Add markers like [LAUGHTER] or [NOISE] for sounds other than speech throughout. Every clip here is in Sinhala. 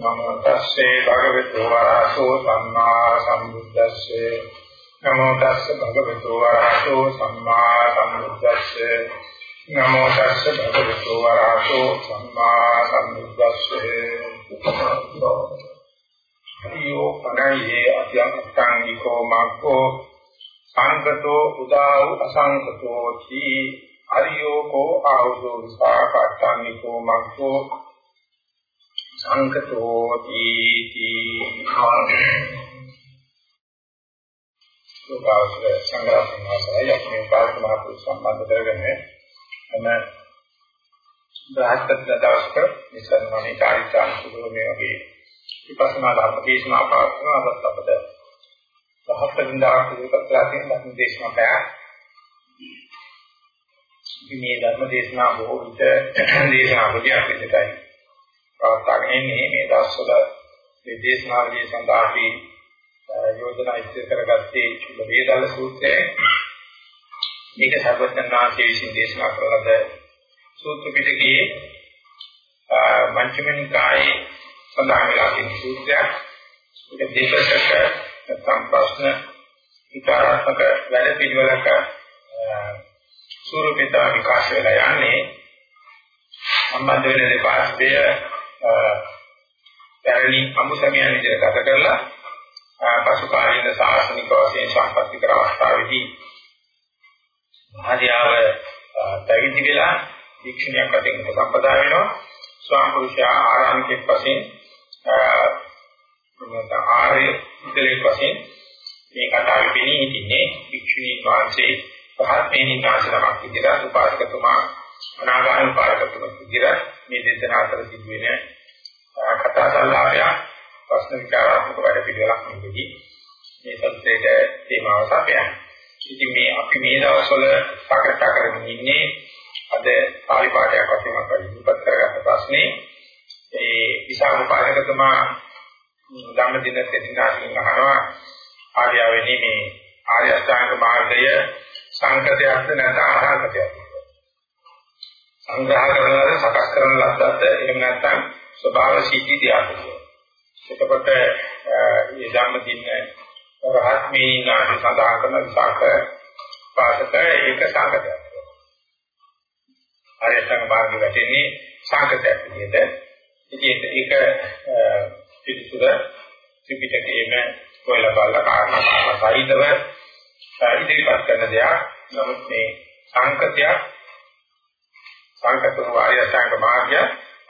නමෝ තස්සේ භගවතු වරහතෝ සම්මා සම්බුද්දස්සේ නමෝ තස්සේ භගවතු වරහතෝ සම්මා සම්බුද්දස්සේ නමෝ තස්සේ භගවතු වරහතෝ සම්මා සම්බුද්දස්සේ හරියෝ පනයියේ අධ්‍යාත්මිකෝ මක්ඛෝ සංකතෝ උදාව අසංකතෝ චී හරියෝ කෝ ආවුදෝ විපාකට්ඨානිකෝ මක්ඛෝ සංකතෝ තීති සෝපාවසර සංග්‍රහණය අපේ පාරක මහපුරු සම්බන්ධ කරගෙන එම බ්‍රහස්පති දවසක නිසන්වනේ කාර්යචාන් සුදු මේ වගේ විපස්සනා ධර්ම දේශනා පාස්කන අදත් අපද සහස්තරින් දාන පිළිපත්ලා තියෙන ධර්ම දේශනා පැය මේ ධර්ම [COUGHS] දේශනා බොහෝ විට දේශනා වලියක් විදිහටයි පවත්වාගෙන ඉන්නේ මේ දවස්වල මේ දේශනාවලිය සඳහා අපි යෝජනා ඉදිරි කරගත්තේ චුල්ල වේදල සූත්‍රය. මේක සර්වඥාන්සේ විසින් දේශනා කරලද සූත්‍ර පිටකයේ පංචමනි කායේ සඳහන් වෙලා තියෙන සූත්‍රයක්. ඒක දේශක නැත්නම් ප්‍රශ්න විචාරාත්මක වැඩ පිළිවෙලක ස්වරූපිත විකාශ වෙලා යන්නේ. සම්බන්ධ වෙන දෙපාර්ශ්වය පැරණි අමුසමයන් විදිහට ගත කරලා පසු කාලීන සාසනික වශයෙන් සම්පත්‍ති කර අවස්ථාවේදී මහදියාව පැවිදි වෙලා දීක්ෂණයක් වශයෙන් සම්පදා වෙනවා. ස්වාම පුරුෂයා ආරාමිකෙක් වශයෙන් මොනවාද ආර්ය උදලෙක් වශයෙන් මේ කතාවේ පෙනී සිටින්නේ දීක්ෂණී වහන්සේ පහත් මේනින් ආශ්‍රමයක් විදිහට උපාසකතුමා අනාගාමී උපාසකතුමා විදිහට මේ දෙදෙනා අතර සිදුවෙන කතා සංවාදය ප්‍රශ්න විචාරාත්මක වැඩ පිළිවෙලක් නෙවෙයි මේ සත්‍යයට තේමාව සපයන. ඉතින් මේ අපි මේ දවස්වල සාකච්ඡා කරමින් ඉන්නේ අද පාලි පාඨයක් වශයෙන් අපි ඉදිරිපත් කරගත්ත ප්‍රශ්නේ ඒ විසාම පාඨකතුමා ධම්ම දින සෙන්නාසින් අහනවා ආර්යවෙනි මේ ආර්ය අෂ්ටාංග මාර්ගය සංකතයක්ද නැත්නම් අසංකතයක්ද සංග්‍රහ කරනවාද සකස් කරන ලද්දක්ද එහෙම නැත්නම් ස්වභාව සීටි දියාකෝ එතකොට මේ ධම්ම දින රහත් මේ නාටි සඳහන් කරන විසාක පාසක ඒක සංකතයක්. ආයතන මාර්ගය වැටෙන්නේ සංකතයක් විදිහට. ඉතින් ඒක පිළිතුර ත්‍රිපිටකයේම කොයිලා බලලා කාරණා සහිතව ඉදිරිපත් කරන දෙයක් නමුත් මේ සංකතයක් සංකතෝ ආර්ය අෂ්ටාංග මාර්ගය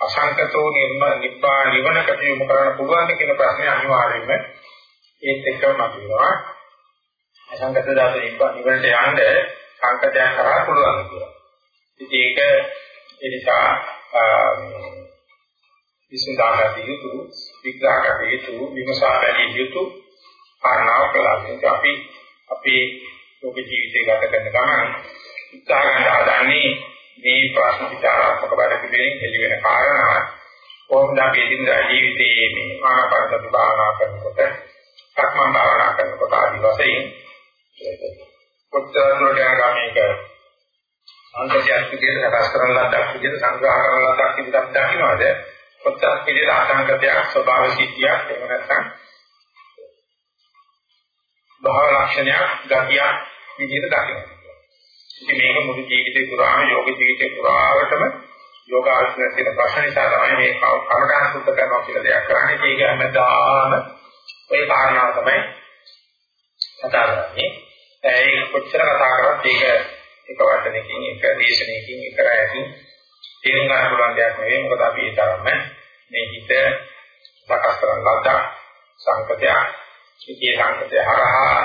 අසංකතෝ නිර්ම නිබ්බා නිවනකට යොමු කරන්න පුළුවන් කියන ප්‍රශ්නේ අනිවාර්යයෙන්ම ඒත් එක්කම මතුවෙනවා අසංකත දාස නිබ්බා නිවනට යන්න සංකතයක් කරා පුළුවන් කියලා. ඉතින් ඒක ඒ නිසා විසඳාගත යුතු විග්‍රහකට යුතු විමසා බැලිය යුතු කාරණාව කළා. අපි අපේ ලෝක ජීවිතය ගත කරන ගමන් උත්සාහ ගන්න හදන්නේ මේ ප්‍රශ්න විචාරාත්මක වැඩ පිළිවෙලින් එළි වෙන කාරණා. කොහොමද අපි ඉදින්දා ජීවිතයේ මේ ආනාපාන භාවනා කරනකොට සක්මන් භාවනා කරනකොට ආදි වශයෙන් කොච්චර දුරට යනවා මේක අංකයක් විදිහට සකස් කරන ලද්දක් විදිහට සංග්‍රහ කරන ලද්දක් විදිහට දකින්නවද කොච්චර විදිහට අසංකතයක් ස්වභාව සිද්ධියක් එහෙම නැත්නම් භාව ලක්ෂණයක් ගතියක් විදිහට දකිනවා ඉතින් මේක මුළු ජීවිතේ පුරාම යෝග ජීවිතේ පුරාවටම යෝගාසන තියෙන ප්‍රශ්න නිසා තමයි මේ කමඨාන් සුද්ධ කරනවා කියලා දෙයක් කරන්නේ. ඒක හැමදාම ওই කාරණාව තමයි කතා කරන්නේ. ඒක කොච්චර කතා කරත් ඒක එක වචනකින් එක දේශනයකින් එක රැයකින් තේරුම් ගන්න පුළුවන් දෙයක් නෙවෙයි. මොකද අපි ඒ තරම්ම මේ හිත සකස් කරන ලද්දා සංකතය ඉතිේ සංකතය හරහා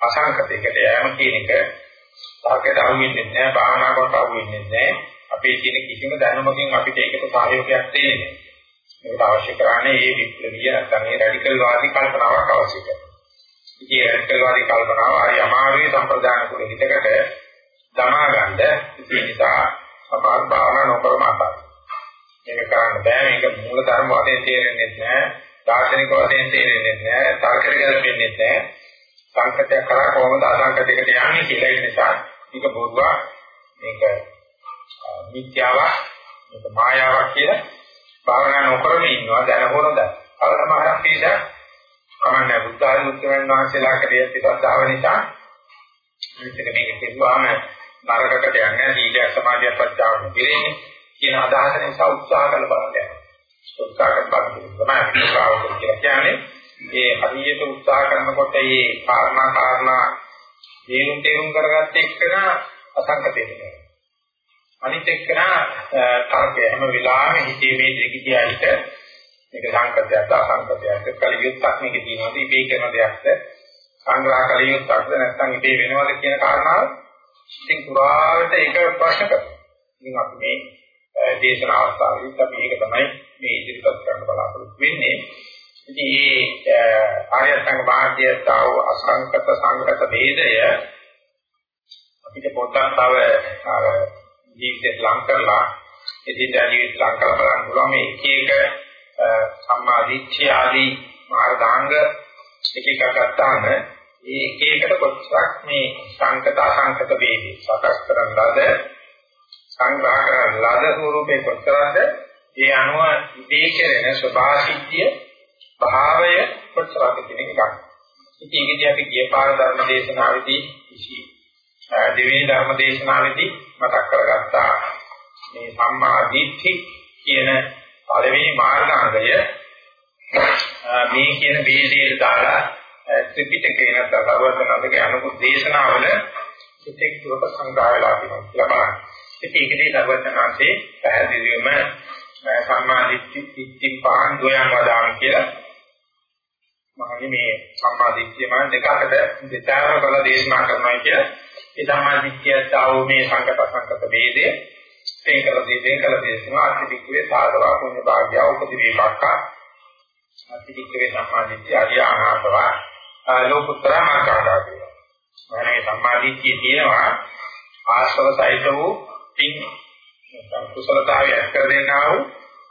අසංකතයකට යෑම කියන එක තාකයට අහු වෙන්නේ නැහැ භාවනාවකට අහු වෙන්නේ නැහැ. අපේ තියෙන කිසිම දැනුමකින් අපිට ඒකට සහයෝගයක් දෙන්නේ නැහැ. මේකට අවශ්‍ය කරන්නේ මේ විප්ලවීය නැත්නම් මේ රැඩිකල් වාදී කල්පනාවක් අවශ්‍ය කරනවා. ඉතින් ඒ රැඩිකල් වාදී කල්පනාව හරි අමාරුයි සම්ප්‍රදාන කුල හිතකට දමා ගන්න. ඉතින් නිසා සමාන භාවනා නොකරම අතාරින්න මේක කරන්න බෑ. මේක මූල ධර්ම වශයෙන් තේරෙන්නේ නැහැ. දාර්ශනික වශයෙන් තේරෙන්නේ නැහැ. තර්කයට ගැලපෙන්නේ නැහැ. සංකතය කරා කොහොමද අසංකතයකට යන්නේ කියලා ඒ නිසා මේක බොරුවක්. මේක මිත්‍යාවක්. ඒක මායාවක් කියලා භාවනා නොකරම ඉන්නවා. දැන. හොරද. අවසමහරක් පිළිදා කමන්නේ බුද්ධ ආදී උත්තරයන් වහන්සේලා කරියත් ශ්‍රද්ධාව නිසා මේක මේක කිව්වාම නරකකට යන්නේ සීල සමාධිය ප්‍රත්‍යාව දෙන්නේ කියන අදහස නිසා උත්සාහ කරන බලන්න. උත්සාහ කරන බලන්න තමයි ප්‍රාවක කියලා කියන්නේ. ඒ හරියට උත්සාහ කරනකොට මේ කාරණා කාරණා දේරුම් තේරුම් කරගත්ත එක්කන අසංකතයට යනවා. අනිත් එක්කන තරකය හැම වෙලාවෙම හිතේ මේ දෙක දිහාට මේක සංකතයක් අසංකතයක් කලියුත්තක් මේක තියෙනවද ඉබේ කරන දෙයක්ද සංග්‍රහ කලියුත්තක්ද නැත්නම් ඉබේ වෙනවද කියන කාරණාව ඉතින් පුරාවට ඒක ප්‍රශ්න කරනවා. ඉතින් අපි මේ දේශන අවස්ථාවේදී අපි ඒක තමයි මේ ඉදිරිපත් කරන්න බලාපොරොත්තු වෙන්නේ. ඉතින් මේ ආයතන භාග්‍යතාව අසංකත සංකත ભેදය අපිට පොතක් තව අර ජීවිතේ ලං කරලා එදිනදා ජීවිත ලං කරලා බලන්න පුළුවන් මේ එක එක සම්මා දිට්ඨිය ආදී මාර්ගාංග එක එක ගත්තාම මේ එක එකට කොටසක් මේ සංකත අසංකත ભેදේ සකස් කරන ලද සංග්‍රහ කරන ලද ස්වරූපේ කොටසක්ද ඒ අනුව ඉදී කෙරෙන ස්වභාසිද්ධිය භාවය කොච්චරද කියන එක ගන්න. ඉතින් ඒකදී අපි ගිය පාර ධර්ම දේශනාවේදී කිසි දෙවෙනි ධර්ම දේශනාවේදී මතක් කරගත්තා මේ සම්මා දිට්ඨි කියන පළවෙනි මාර්ගාංගය මේ කියන වේදේට දාලා ත්‍රිපිටකේ නැත්නම් සර්වඥාන්ගේ අනුකූල දේශනාවල සිතෙක් දුරක සංග්‍රහ වෙලා තියෙනවා කියලා බලන්න. ඉතින් ඒකදී සර්වඥාන්සේ පැහැදිලිවම සම්මා දිට්ඨි දිට්ඨි පාන් දොයන් වදාන කියලා මහනි මේ සම්මාදිට්ඨිය මම දෙකකට දෙතාවර කළ දේශනා කරනවා කිය. ඒ සම්මාදිට්ඨියත් ආවෝ මේ සංකත සංකත ભેදය තේකල දී කළ දේශනා අතිදික්කේ සාධවා පුණ්‍ය භාග්‍ය උපති වේපක්ක අතිදික්කේ සම්මාදිට්ඨිය අරිය අනාථවා ලෝකුත්තර මාර්ගාදා කියනවා. මහනි සම්මාදිට්ඨිය තියෙනවා ආශ්‍රව සහිත වූ පින් කුසලතාවය කර දෙන්නා වූ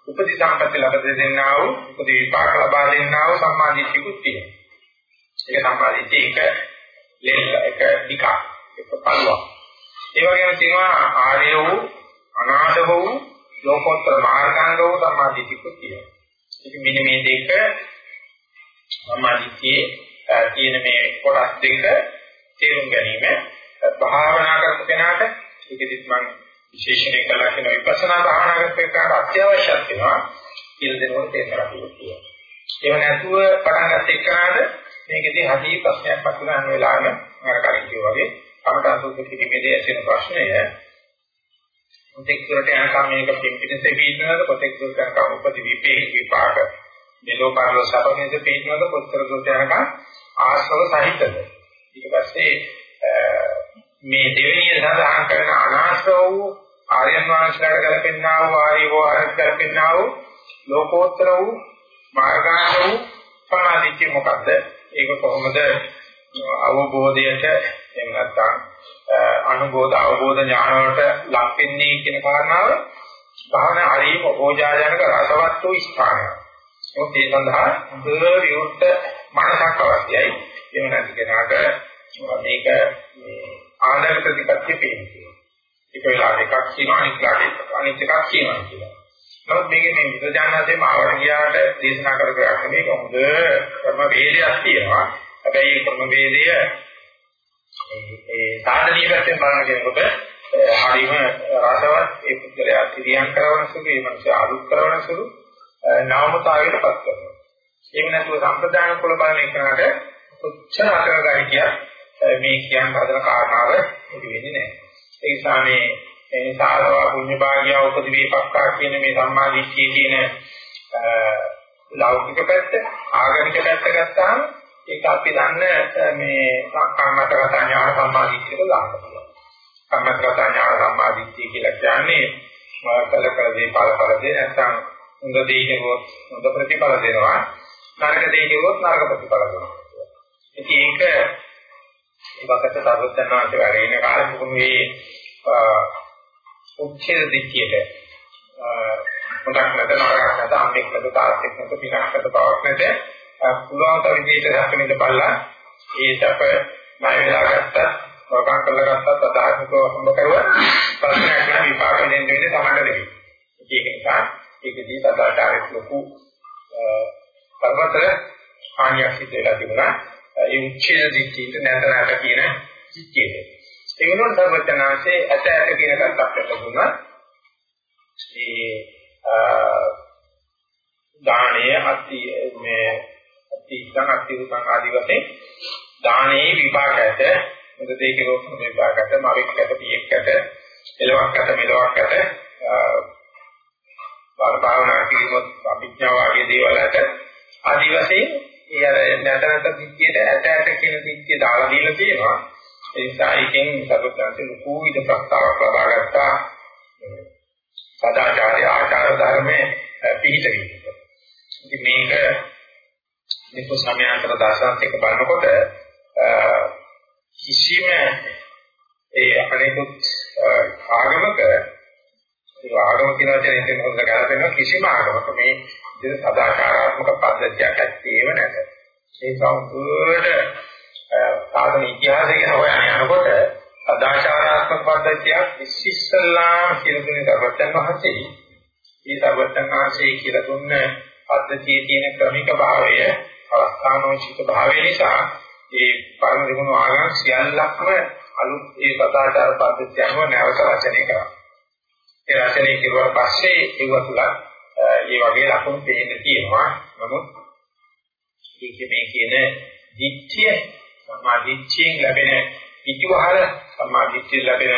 උපදී සම්පatti ලබා දෙන්නා වූ උපදී විපාක ලබා දෙන්නා වූ සම්මාදිට්ඨියකුත් තියෙනවා. ඒක සම්මාදිට්ඨිය එක ලෙල්ල එක වික එක පළුවක්. ඒ වගේම තියෙනවා ආර්ය වූ අනාථ වූ ලෝකෝත්තර මාර්ගාංග වූ සම්මාදිට්ඨියකුත් තියෙනවා. ඉතින් මෙන්න මේ දෙක සම්මාදිට්ඨියේ තියෙන මේ කොටස් දෙක තේරුම් ගැනීම භාවනා කරපු කෙනාට ඒකෙදිත් මම විශේෂණය කළා කියන විපස්සනා භාවනා කරපේකට අත්‍යවශ්‍යයක් වෙනවා කියලා දෙනකොට තේරලා තියෙනවා. ඒව නැතුව පටන් ගන්න එක්කනද මේකෙදී හදී ප්‍රශ්නයක් පතුරන වෙලාවෙම අර කලින් කිව්වා වගේ කමඨා සූත්‍ර කිරීමේදී ඇසෙන ප්‍රශ්නය. මුතෙක් දුරට යනකම් මේක පිම්පිටසේ පිටනද පොතෙක් දුරට යනකම් උපති විපේ විපාක මෙලෝ පරලෝ සපමින්ද පිටනද පොතර දුරට යනකම් ආශ්‍රව සහිතද? ඊට පස්සේ මේ දෙවෙනිය සඳහන් කරන අනාශ්‍රව වූ ආර්යයන් වහන්සේලාට ගැලපෙන්නා වූ ආර්ය වෝහරට ගැලපෙන්නා වූ ලෝකෝත්තර වූ මාර්ගාංග වූ සමාධිච්ච මොකද්ද? ඒක කොහොමද අවබෝධයට එහෙම නැත්නම් අනුබෝධ අවබෝධ ඥාන වලට ලක් වෙන්නේ කියන කාරණාව භාවනා හරීම ඕජාජනක රසවත් වූ ස්ථානයක්. මොකද ඒ සඳහා හොඳ විවුර්ත මනසක් අවශ්‍යයි. එහෙම නැති කෙනාට මේක ආදාය ප්‍රතිපත්තිය පේනවා. එක වෙලාවක එකක් කියනවා අනිත් වෙලාවට අනිත් එකක් කියනවා කියලා. නමුත් මේකේ මේ විද්‍යාඥාතේ මාවට ගියාට දේශනා කර කර යන්නේ මේක හොඳ ක්‍රම වේදයක් තියෙනවා. හැබැයි මේ ක්‍රම වේදය ඒ සාධනීය පැත්තෙන් බලන කෙනෙකුට හරීම රසවත් ඒ පුද්ගලයා සිරියම් කරන සුළු ඒ මනස අලුත් කරන සුළු නාමතාවයටපත් කරනවා. ඒක නැතුව සම්ප්‍රදාන කුල බලන එකකට කොච්චර අකරගයි කිය මේ කියන හදන කාරණාව ඉති වෙන්නේ නැහැ. ඒ නිසා මේ සාරවා පුඤ්ඤ භාග්‍ය උපදි වේපක්කා කියන මේ සම්මා දිට්ඨිය කියන ලෞකික පැත්ත ආගමික පැත්ත ගත්තාම ඒක අපි දන්න මේ කම්මතගත ඥාන සම්මා දිට්ඨියට දාන්න පුළුවන්. කම්මතගත ඥාන සම්මා දිට්ඨිය කියලා කියන්නේ කල කල දේ පල පල දේ නැත්නම් හොඳ දේ කියනොත් හොඳ ප්‍රතිඵල දෙනවා. නරක දේ කියනොත් නරක ප්‍රතිඵල දෙනවා. ඉතින් ඒක ඒකට සර්වඥාන්සේ වැඩ ඉන කාලෙ මොකද උච්ඡේද දික්කියට මොකක් නැත නරකක් නැත අම්මෙක් නැත තාත්තෙක් නැත පිනක් නැත බවක් නැත පුළුවන් තරම් විදිහට රැකෙන්න බලලා ඒ සැප ණය වෙලා ගත්ත වකම් කරලා ගත්තත් අදාහකව හම්බ කරුවා ප්‍රශ්නයක් නෑ විපාක දෙන්න වෙන්නේ තමයි දෙවි. ඒක නිසා ඒකදී සදාචාරයේ ලොකු පරමතර හානියක් සිදු වෙලා තිබුණා. ඒ උච්චේ දික්කිට නැත නැත කියන දික්කියට. ඒ වෙනුවට සර්වඥාන්සේ ඇත ඇත කියන කල්පයක් ලැබුණා. ඒ දානීය අති මේ අතිසං අතිසං ආදී වශයෙන් දානයේ විපාක ඇත. මොකද ඒකේ රෝග විපාක ඇත, මාවිකට පියෙක් ඇත, එලවක් ඇත, මෙලවක් ඇත. බාල භාවනා කිරීමත් අභිඥා වාගේ දේවල් ඇත. ආදී වශයෙන් ඒ අර නැත නැත දික්කියට ඇත ඇත කියන දික්කිය දාලා දීලා තියෙනවා. ඒ නිසා එකෙන් සතුටන්සේ ලොකු විද ප්‍රස්තාවක් ලබා ගත්තා. සදාචාරය ආචාර ධර්මයේ පිහිට වීම. ඉතින් මේක මේක සමයාන්තර දර්ශනත් එක්ක බලනකොට කිසිම ඒ අනිකුත් ආගමක ඒ ආගම කියන වචනේ එතන හොඳ ගලපෙන කිසිම ආගමක මේ විදිහට සදාචාරාත්මක පද්ධතියක් ඇත්තේම නැත. ඒ සම්පූර්ණ සාධන ඉතිහාසය ගැන හොයන යනකොට සදාචාරාත්මක පද්ධතියක් විශිෂ්ටලාම කියලා දුන්නේ දරුවචන් වහන්සේ. මේ දරුවචන් වහන්සේ කියලා දුන්න පද්ධතියේ තියෙන ක්‍රමික භාවය අවස්ථානෝචිත භාවය නිසා ඒ පරම දිනුණු ආගම් සියල්ලක්ම අලුත් ඒ සදාචාර පද්ධතිය අනුව නැවත රචනය කරා. ඒ රචනය කෙරුවා පස්සේ ඒව තුල ඒ වගේ ලක්ෂණ පේන්න තියෙනවා. නමුත් ඒක මේ කියන දිච්ඡය සමාධිච්ඡයෙන් ලැබෙන ඉතිවහල සමාධිච්ඡයෙන් ලැබෙන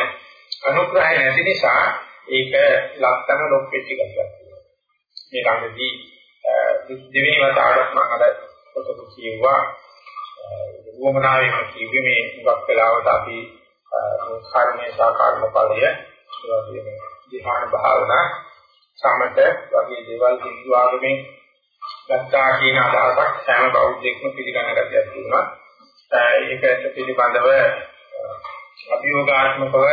අනුග්‍රහය නැති නිසා ඒක ලක්ෂණ ලොක්කෙටි ගන්නවා. මේ ළඟදී දෙවෙනි වතාවට මම අද පොතක කියුවා වමනාවෙම කිව්වේ මේ මුගක් වෙලාවට අපි කර්මයේ සාකර්ම ඵලය ඒ වගේම ධ්‍යාන භාවනා සමත වගේ දේවල් හින්දු ආගමෙන් ගත්තා කියන අදහසක් සෑම බෞද්ධයෙක්ම පිළිගන්න ගැතියක් තියෙනවා. ඒකට පිළිබඳව අභියෝගාත්මකව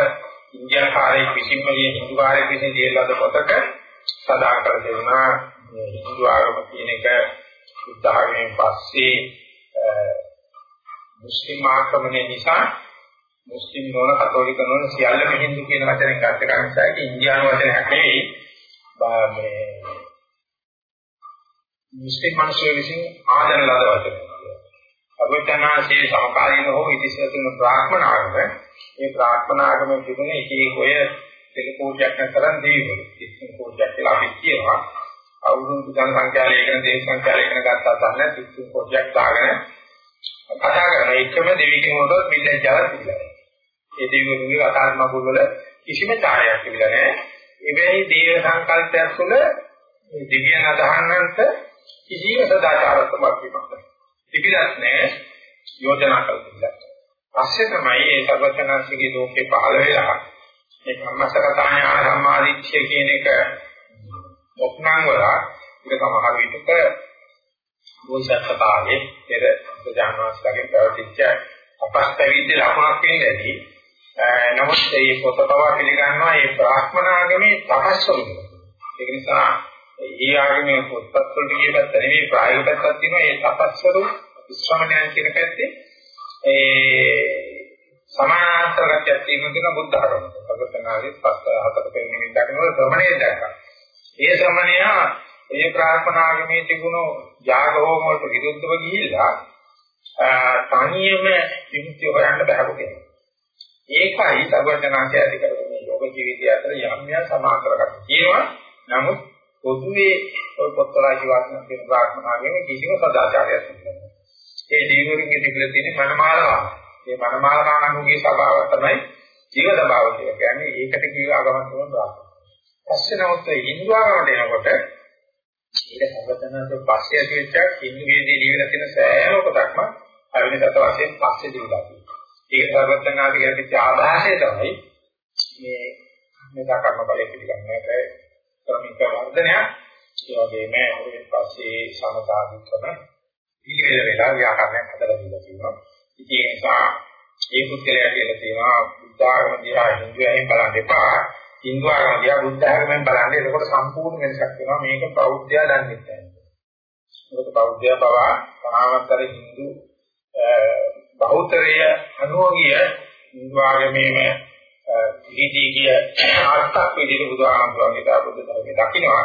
ඉන්දියන් කාර්යයක් විසින්ම හින්දු කාර්යයක් විසින් දීලාද පොතක සදා කර දෙනවා හින්දු ආගම කියන එක බුද්ධ ආගමෙන් පස්සේ මුස්ලිම් ආක්‍රමණය නිසා මුස්ලිම් නොවන කතෝලික නොවන සියල්ලම හින්දු කියන වචනේ ගත ගන්න නිසා ඒක ඉන්දියානු වචනයක් නෙවෙයි මේ මුස්ලිම් මිනිස්සු විසින් ආදරන ලද වචනයක්. අභිඥානසේ සමකාලීන හෝ ඉතිසතුන බ්‍රාහ්මණ ආගම මේ බ්‍රාහ්මණ ආගමේ තිබුණ එක එක ඔය තෙලපෝජයක් කරන් දෙවිවරු. ඉතින් පෝජයක් කියලා අපි කියනවා. අවුරුදු ජන සංඛ්‍යාලයකන දේශ සංඛ්‍යාලයකන ගත්තා තමයි සිත්තු පෝජයක් දාගෙන කතා කරන එකම දෙවියන් වලට මිලජාල තිබුණා. ඒ දෙවියන්ගේ කතා කරන වල කිසිම ඡායයක් තිබුණා නැහැ. එවැනි දේව සංකල්පයක් තුළ දෙවියන් අදහන්නන්ට කිසිම සදාචාරාත්මක වීමක් නැහැ. තිබිලත් නැහැ යෝජනා කල්පිතක්. පස්සේ තමයි ඒ සර්වඥාන්සේගේ ලෝකේ පහළ වෙලා මේ කම්මසගතාය ආරම්මාදිච්ඡය කියන එක ඔක්නාංග වල ඒක සමහර විටක බෝසත්පාදේ පෙර බුදුජානනාස්ලගේ ප්‍රවතිච්ච අපස්තවිද්ද ලකුණක් වෙන්නදී නමුත් මේ පොත පවා පිළිගන්නවා මේ බ්‍රාහ්මණාගමේ තපස්වල ඒක නිසා ඒ ආගමේ පොත්පත් වලට කියපත් නෙවෙයි ප්‍රායෝගික පැත්තක් තියෙනවා ඒ තපස්වල විශ්‍රමණයන් කියන පැත්තේ ඒ සමානාන්තරගතයක් තියෙනවා කියන බුද්ධ ධර්ම. සර්වඥාගේ පස්ස හතර පෙන්නේ දකින්නකොට ශ්‍රමණේ දැක්කා. ඒ ශ්‍රමණයා ඒ ප්‍රාර්ථනාගමේ තිබුණු යාග හෝම වලට විරුද්ධව ගිහිල්ලා තනියම විමුක්තිය හොයන්න බැහැපු කෙනෙක්. ඒකයි සර්වඥාන්සේ ඇති කරගෙන යෝග ජීවිතය අතර යම් යම් සමාන්තරකම් තියෙනවා. නමුත් පොදුවේ ඔය පොත්වල ජීවත්වන කියන ප්‍රාර්ථනාගමේ කිසිම සදාචාරයක් නැහැ. ඒ ජීවරුන්ගේ තිබිලා තියෙන මනමාලවා. මේ මනමාලකාණන්ගේ ස්වභාවය තමයි ජීව ස්වභාවය කියලා කියන්නේ. ඒකට කීව ආගමක් තමයි ප්‍රාර්ථනා. පස්සේ නමුත් හින්දු ආගමට එනකොට ඒක සම්බන්ධනට පස්සේ ඇතිවෙච්ච හින්දු වේදී ලියවිලා තියෙන සෑම කොටක්ම අවිනසත වශයෙන් පස්සේ දිවිලා තියෙනවා. ඒක සර්වඥාගේ ඇතිවෙච්ච ආදාහය තමයි මේ මෙදා කර්ම බලය පිළිගන්නට ක්‍රමික වර්ධනයක්. ඒ වගේම ඊට පස්සේ සමතාවිකම පිළිවෙල වෙලා ව්‍යාකරණයක් හදලා දීලා තියෙනවා. ඉතින් ඒ නිසා ඒ පුද්ගලයා කියලා තියෙනවා බුද්ධ ආගම දිහා හින්දුවෙන් බලන්න එපා. හින්දු ආගම දිහා බුද්ධ ආගමෙන් බලන්න එතකොට සම්පූර්ණ වෙනසක් වෙනවා. මේක බෞද්ධයා දන්නේ නැහැ. මොකද බෞද්ධයා පවා සමාවතර හින්දු බෞද්ධය අනුෝගිය හින්දු ආගමේම දීදී කිය අර්ථක් විදිහට බුදුහාමුදුරන්ගේ දාපොද ධර්මයේ දකින්නවා.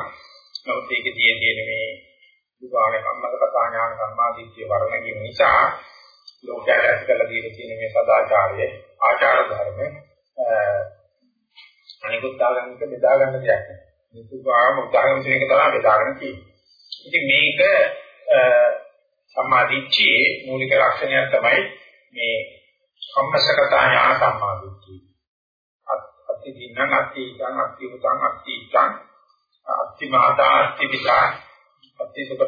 නමුත් ඒකේ තියෙන මේ විවාහන කම්මක කතා ඥාන සම්මාදිට්ඨිය වර්ණ කිරීම නිසා ලෝකයට ඇස් කළ දීලා තියෙන මේ සදාචාරය ආචාර ධර්ම අනිකුත් දාගන්නක බෙදා ගන්න දෙයක් නෑ. මුතුපාම උදාහරණ දෙක තමයි බෙදාගෙන තියෙන්නේ. ඉතින් මේක සම්මාදිට්ඨියේ මූලික ලක්ෂණයක් තමයි මේ සම්මසකතා ඥාන සම්මාදිට්ඨිය. අත්ති දිනං අත්ති ඉතං අත්ති උතං අත්ති ඉතං අත්ති මාතා අත්ති පිතා අත්ති සුඛ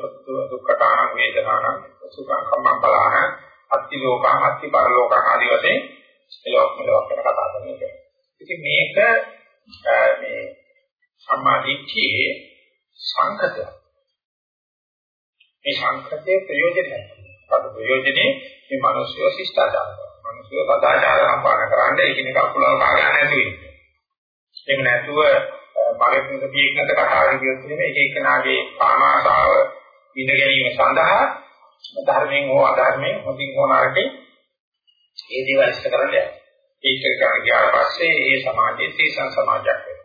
දුක්ඛතාන වේදනාන සුඛං කම්මං බලාන අත්ති ලෝකං අත්ති පරලෝකං ආදී වශයෙන් එලොක් මෙලොක් ගැන කතා කරන්නේ. ඉතින් මේක මේ සම්මාදිට්ඨියේ සංකතය. මේ සංකතයේ ප්‍රයෝජනයි. පද ප්‍රයෝජනේ මේ මිනිස්සු ශිෂ්ටාචාර කරනවා. මිනිස්සු සදාචාර සම්පාදනය කරන්නේ එකිනෙක අකුලව කාගෙන නැති වෙන්නේ. එහෙම නැතුව මගෙත් පියෙක්නට කතා කරගෙන ඉන්නේ එක එකනාගේ කාමාශාව ඉඳ ගැනීම සඳහා ධර්මයෙන් හෝ අධර්මයෙන් හොඳින් හෝ නරකින් ඒ දේවල් ඉෂ්ට කරන්නේ. ඒක කරගෙන ගියාට පස්සේ ඒ සමාජයේ තීසන් සමාජයක් වෙනවා.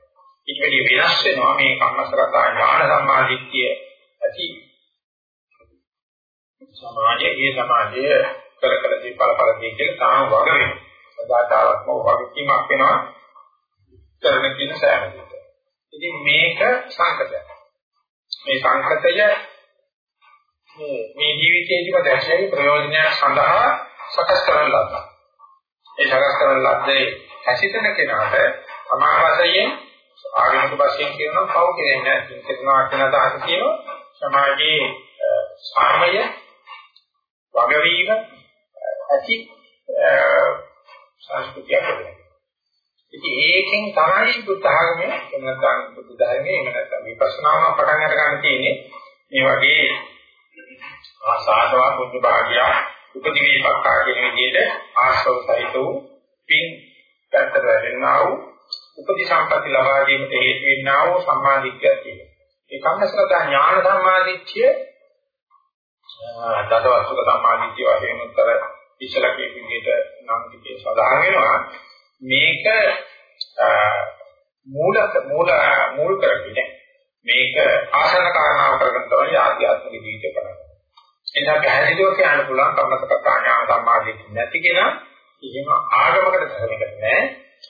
ඊට වැඩි වෙනස් වෙනවා මේ කම්මසරතා ඥාන සම්මාදිට්ඨිය ඇති සමාජයේ ඒ සමාජයේ කර කර දී පළ පළ දී කියලා තාම වග වෙනවා. සදාචාරාත්මක වගකීමක් වෙනවා කරන කියන සෑම දෙයක්. ඉතින් මේක සංකතයක්. මේ සංකතය මේ මේ ජීවිතයේදීම දැක්ෂේ ප්‍රයෝජනයක් සඳහා සකස් කරන ලද්දා. ඒ සකස් කරන ලද්දේ හැසිරෙන කෙනාට සමාවසයෙන් ආගමික වශයෙන් කියනවා පව් කියන්නේ සිතනවා කියන අදහස කියනවා සමාජයේ සාමය වගවීම ඇති සංස්කෘතියක් වෙනවා. ඉතින් ඒකෙන් තමයි බුද්ධ ආගමේ එහෙම නැත්නම් බුද්ධ ධර්මයේ එහෙම නැත්නම් විපස්සනාම පටන් අර ගන්න තියෙන්නේ මේ වගේ ආසාදවා බුද්ධ භාග්‍ය උපදිවි පක්කා කියන විදිහට ආශ්‍රව සහිත වූ පින් පැත්තට වැටෙනා වූ උපදි සම්පatti ලබා ගැනීමට හේතු වෙන්නා වූ සම්මාදිට්ඨිය තියෙනවා. ඒ කම්මසගත ඥාන සම්මාදිට්ඨිය දසවස්තුක සම්මාදිට්ඨිය වශයෙන් උත්තර ඉස්සලා කියන විදිහට නම් කියේ සඳහන් වෙනවා. මේක මූල මූල මූල කරගෙන මේක ආසන කාරණාව කරගෙන තමයි ආධ්‍යාත්මික ජීවිතය කරන්නේ. එනිසා පැහැදිලිව කියන්න පුළුවන් කම්මසගත ඥාන සම්මාදිට නැති කෙනා එහෙම ආගමකට ධර්මයකට නෑ.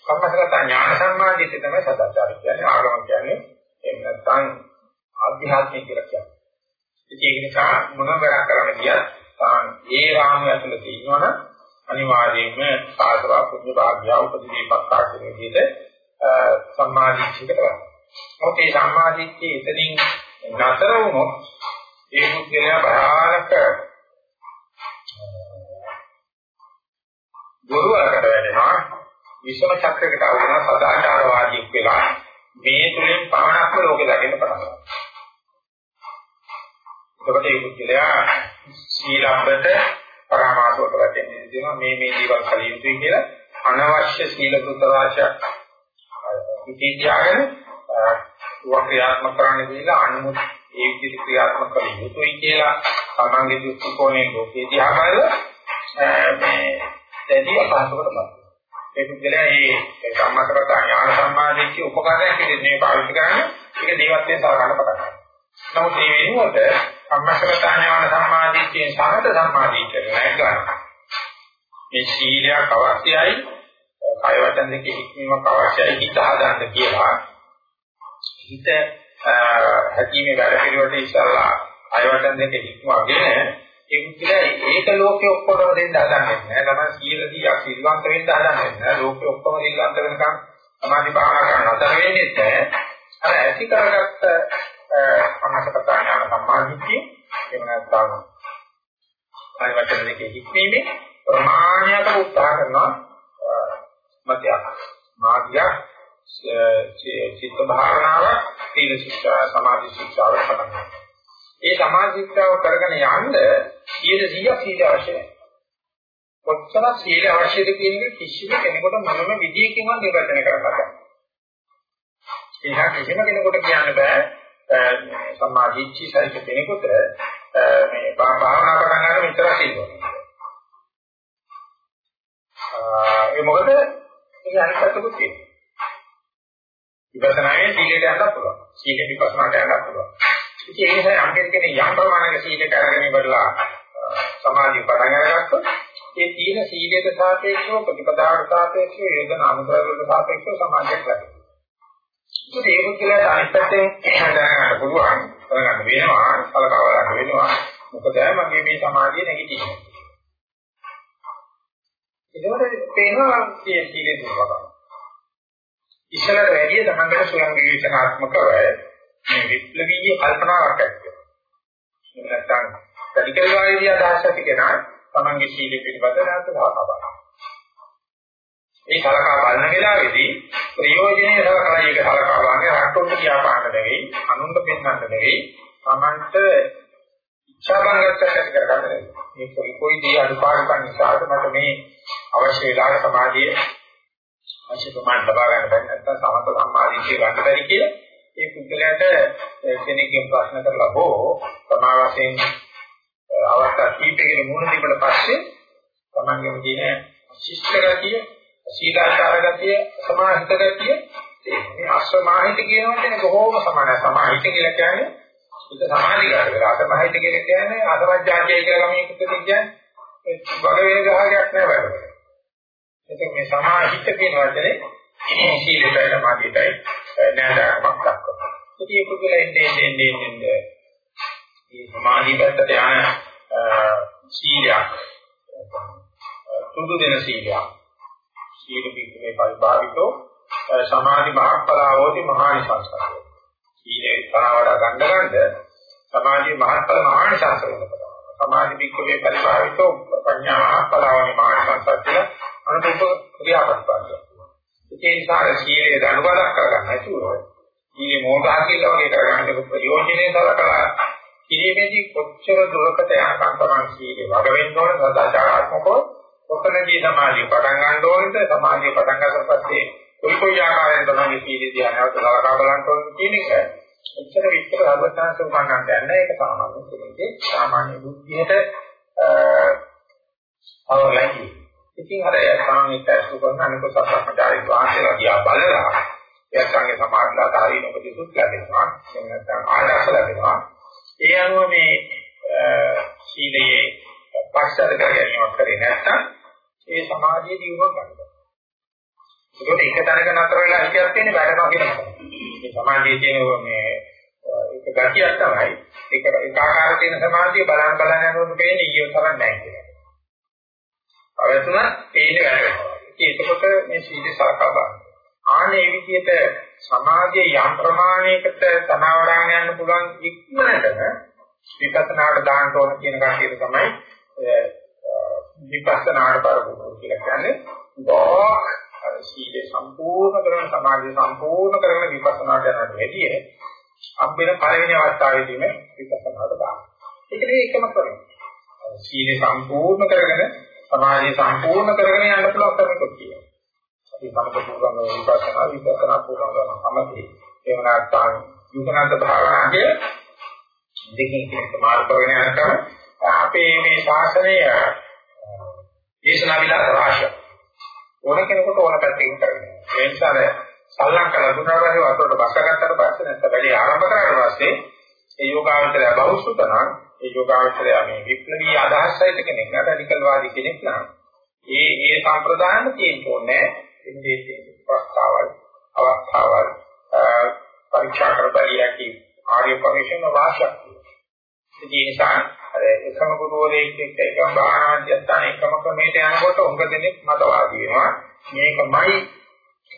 කම්මසගත ඥාන සම්මාදිට තමයි සදාචාරය කියන්නේ ආගම කියන්නේ එහෙම නැත්නම් ආධ්‍යාත්මික කියලා කියන්නේ. ඒක නිසා මොන වැඩක් කරන්න ගියත් තාන් ඒ රාමුව ඇතුළත ඉන්නවනම් අනිවාර්යයෙන්ම සාසවා පුණ්‍ය භාග්‍ය උපදීපක්කා කියන විදිහට සම්මාදිට්ඨියකට ගන්නවා. මොකද මේ සම්මාදිට්ඨිය එතනින් නතර වුණොත් ඒ මුද්දේය භයානක ගොරුවකට වෙනවා විෂම චක්‍රයකට අවුන සදාචාරවාදීක් වෙලා මේ තුලින් පමණක්ම ලෝකෙ දකින්න පටන් ගන්නවා. එතකොට මේ මුද්දේය සීලබ්බත පරාමාසයට වැටෙන්නේ තියෙනවා මේ මේ දේවල් කළ යුතුයි කියලා අනවශ්‍ය සීල කෘතරාශයක් ඉති තියාගෙන ක්‍රියාත්මක කරන්න කියලා අනුමුත් ඒ විදිහට ක්‍රියාත්මක කළ යුතුයි කියලා සමංගේ දෘෂ්ටි කෝණයෙන් ලෝකේ දිහා බලලා මේ දැඩි අපහසුකටපත් ඒක කියලා මේ සම්මතපත ඥාන සම්මාදිට්ඨිය උපකාරයක් විදිහට මේ පාවිච්චි කරන්නේ. ඒක දේවත්වයෙන් සලකන්න පටන් ගන්නවා. නමුත් මේ වෙනුවට සම්මස්කත ඥාන සම්මාදිට්ඨිය සමත සම්මාදිට්ඨිය නෑ ගන්න. මේ සීලයක් අවශ්‍යයි, කය වචන දෙකේ හික්මීමක් අවශ්‍යයි හිත හදන්න කියලා. හිත හැකීමේ වැඩ පිළිවෙලට ඉස්සල්ලා කය වචන දෙකේ හික්මවගෙන ඒක කියලා ඒක ලෝකෙ ඔක්කොම දෙන්න හදන්නේ නෑ. තමයි සීලදී සිල්වන්ත වෙන්න හදන්නේ නෑ. ලෝකෙ ඔක්කොම සිල්වන්ත වෙනකන් සමාධි භාවනා කරන්න අතර වෙන්නේ නැහැ. අර ඇති කරගත්ත සම්මතපත ඥාන සම්මාදිට්ඨිය එහෙම නැත්නම් කාය වචන දෙකේ හික්මීමේ ප්‍රමාණයට උත්සාහ කරනවා මතයක් මාර්ගය චිත්ත භාවනාව සීල ශික්ෂා සමාධි ශික්ෂාව පටන් ඒ සමාධි ශික්ෂාව කරගෙන යන්න 100 සීල අවශ්‍යයි. කොච්චර සීල අවශ්‍යද කියන එක කිසිම කෙනෙකුට මොනම විදියකින්වත් නිර්වචනය කරන්න බෑ. ඒක කිසිම කෙනෙකුට කියන්න බෑ සම්මා දිට්ඨි සහිත කෙනෙකුට මේ භාවනා පටන් ගන්න මෙතර තියෙනවා. ඒ මොකද ඒක අනිත් පැත්තකුත් තියෙනවා. විපස්සනායේ සීලයට යන්න පුළුවන්. සීල විපස්සනාට යන්න පුළුවන්. ඉතින් ඒ නිසා යම් කෙනෙක් යම් ප්‍රමාණයක සීලයට අරගෙන ඉවරලා සමාධිය පටන් අරගත්තොත් ඒ තීන සීලයට සාපේක්ෂව ප්‍රතිපදාවට සාපේක්ෂව යෝගන අනුතරවලට සාපේක්ෂව සමාධියක් ලැබෙනවා. ඉතින් ඒක කියලා අනිත් පැත්තෙන් දැනගන්න පුළුවන්. දැනගන්න වෙනවා, කලකව ගන්න වෙනවා. මොකද මගේ මේ සමාධිය නැගිටිනවා. ඒකවල පේනවා මේ සීලේ දුර්වලකම. ඉස්සරට වැඩිය තමන්ගේ සුලංග විචනාත්මකව මේ විප්ලවීය කල්පනාවක් ඇති වෙනවා. නැත්නම් රැඩිකල් වාදී අදහස් ඇති කෙනා තමන්ගේ සීලෙ පිළිබඳ නැවත සලකා බලනවා. මේ සලකා බලන වෙලාවේදී ප්‍රයෝජනේ සලකලා ඒක සලකා බලන්නේ. රට්ටොන්ට කියාපාන්න නෙවෙයි, අනුන්ට පෙන්වන්න නෙවෙයි, තමන්ට ඉච්ඡාබංගත්තට කරගන්න මේ කොයි කොයි දේ අනුපාඩුකම් නිසාද මට මේ අවශ්‍ය වෙලාවට සමාධිය අවශ්‍ය ප්‍රමාණය ලබා ගන්න බැරි නැත්නම් සමත සම්මාදිට්ඨිය ගන්න බැරි කියලා ඒ පුද්ගලයාට කෙනෙක්ගෙන් ප්‍රශ්න කරලා හෝ තමා වශයෙන් අවස්ථා කීපයකට මුහුණ දීපට පස්සේ තමන්ගේම තියෙන ශිෂ්ට ගතිය, සීලාචාර ගතිය, සමාහිත ගතිය මේ අසමාහිත කියනවා කියන්නේ බොහෝම සමානයි. සමාහිත කියලා කියන්නේ ඒක සමාධි ගත වෙලා අසමාහිත කියලා කියන්නේ අසමජ්ජාතිය කියලා මේ කිව්වද කියන්නේ ඒ වග වේගහයක් නෑ වැඩ. ඉතින් මේ සමාහිත කියන වචනේ සීලයට සමාධියටයි නෑදාමක් දක්වනවා. ඉතින් ඒක කියලා එන්නේ එන්නේ එන්නේ මේ සමාධි පැත්තට යන සීලයක් සුදු දෙන සීලයක්. සීල පිටේ පරිභාවිතෝ සමාධි මහත්ඵලාවෝති මහානිසංසය. සීලේ තරවඩ ගන්න ගන්න සමාධි මහත්ඵල මහානිසංසය වෙනවා. සමාධි පිටේ පරිභාවිතෝ ප්‍රඥා මහත්ඵලාවෝති මහානිසංසය කියලා අනුරූප ක්‍රියාපත්පාද. ඒ නිසා සීලේ දනුවලක් කරගන්න නැතුව ඊයේ මොහොතක් කියලා වගේ කරගන්න ප්‍රයෝජනේ සලකලා කිරීමේදී කොච්චර දුරකට යනකම් තමයි සීලේ වග වෙන්න ඕන සදාචාරාත්මකව ඔතනදී සමාධිය පටන් ගන්න ඕනද සමාධිය පටන් ගන්නත් පස්සේ කොයි කොයි ආකාරයෙන් තමයි සීලේ ධ්‍යානවල සලකා බලන්න ඕන කියන එක. එච්චර විස්තර අවබෝධයන්ට උගන්වන්න යන්නේ ඒක සාමාන්‍ය කෙනෙක්ගේ සාමාන්‍ය බුද්ධියට අවලයි. ඉතින් අර සාමිත ඇසු කරන අනික සත්‍යමචාරී වාසයලා දිහා බලලා එයාගේ සමාජලා ධාරීන උපදෙසුත් ලැබෙනවා. එහෙම නැත්නම් ආදර්ශ ලැබෙනවා. ඒ අනුව මේ සීලයේ පස්සට ගැනීමක් කරේ නැත්නම් ඒ සමාධිය දියුණුවක් ගන්නවා ඒකට එක තැනක නතර වෙලා හිටියක් තියෙන්නේ වැඩනවා කියන එක. මේ සමාධියේ තියෙන මේ එක ගතියක් තමයි ඒක එක ආකාරයක තියෙන සමාධිය බලන් බලන් යනකොට පේන්නේ ඊය තරම් නැහැ කියලා. අවතුන පේන්නේ වැඩනවා. ඉතින් ඒකකොට මේ සීල සලකා බලන්න. ආනේ විදිහට සමාධිය යම් ප්‍රමාණයකට තනවාඩාගෙන යන්න පුළුවන් ඉක්මනටම විපස්සනාට දාන්න ඕන කියන කටියට තමයි විපස්සනාට බලපොරොත්තු කියලා කියන්නේ. ගෝක් සීල සම්පූර්ණ කරන සමාධිය සම්පූර්ණ කරන විපස්සනාට යනට වැඩිය අම්බෙන පළවෙනි අවස්ථාවේදීම විපස්සනාට දාන්න. ඒක නෙවෙයි එකම කරන්නේ. සීල සම්පූර්ණ කරගෙන සමාධිය සම්පූර්ණ කරගෙන යන්න පුළුවන් කරනකොට කියනවා. අපි සමත පූර්ණ විපස්සනා විපස්සනා පූර්ණ සමතේ එහෙම නැත්නම් යුගනන්ත භාවනාවේ දෙකකින් එකට මාර්ග කරගෙන යනකම අපේ මේ ශාසනය දේශනා විලාස රාශිය ඕන කෙනෙකුට ඕන පැත්තකින් කරගෙන. ඒ නිසා සල්ලම් කරලා දුන්නා වගේ වතුරට බස්සගත්තට පස්සේ නැත්නම් වැඩි ආරම්භ කරාට පස්සේ ඒ යෝගාවචරය බෞසුතනම් ඒ යෝගාවචරය මේ විප්ලවීය අදහස් සහිත කෙනෙක් නේද රැඩිකල් වාදී කෙනෙක් නම්. ඒ ඒ සම්ප්‍රදායම තියෙන්නේ ඉන්නේ ප්‍රස්තාවල් අවස්ථාවල් පරීක්ෂා කරබලියකි ආර්ය පරිශ්‍රම වාසක් ඒ නිසා අර එකම ගුරුවරයෙක් එක්ක එකම භාවනාන්තියන් එකම ක්‍රමයට යනකොට උංග දෙනෙක් මතවාදී වෙනවා මේකමයි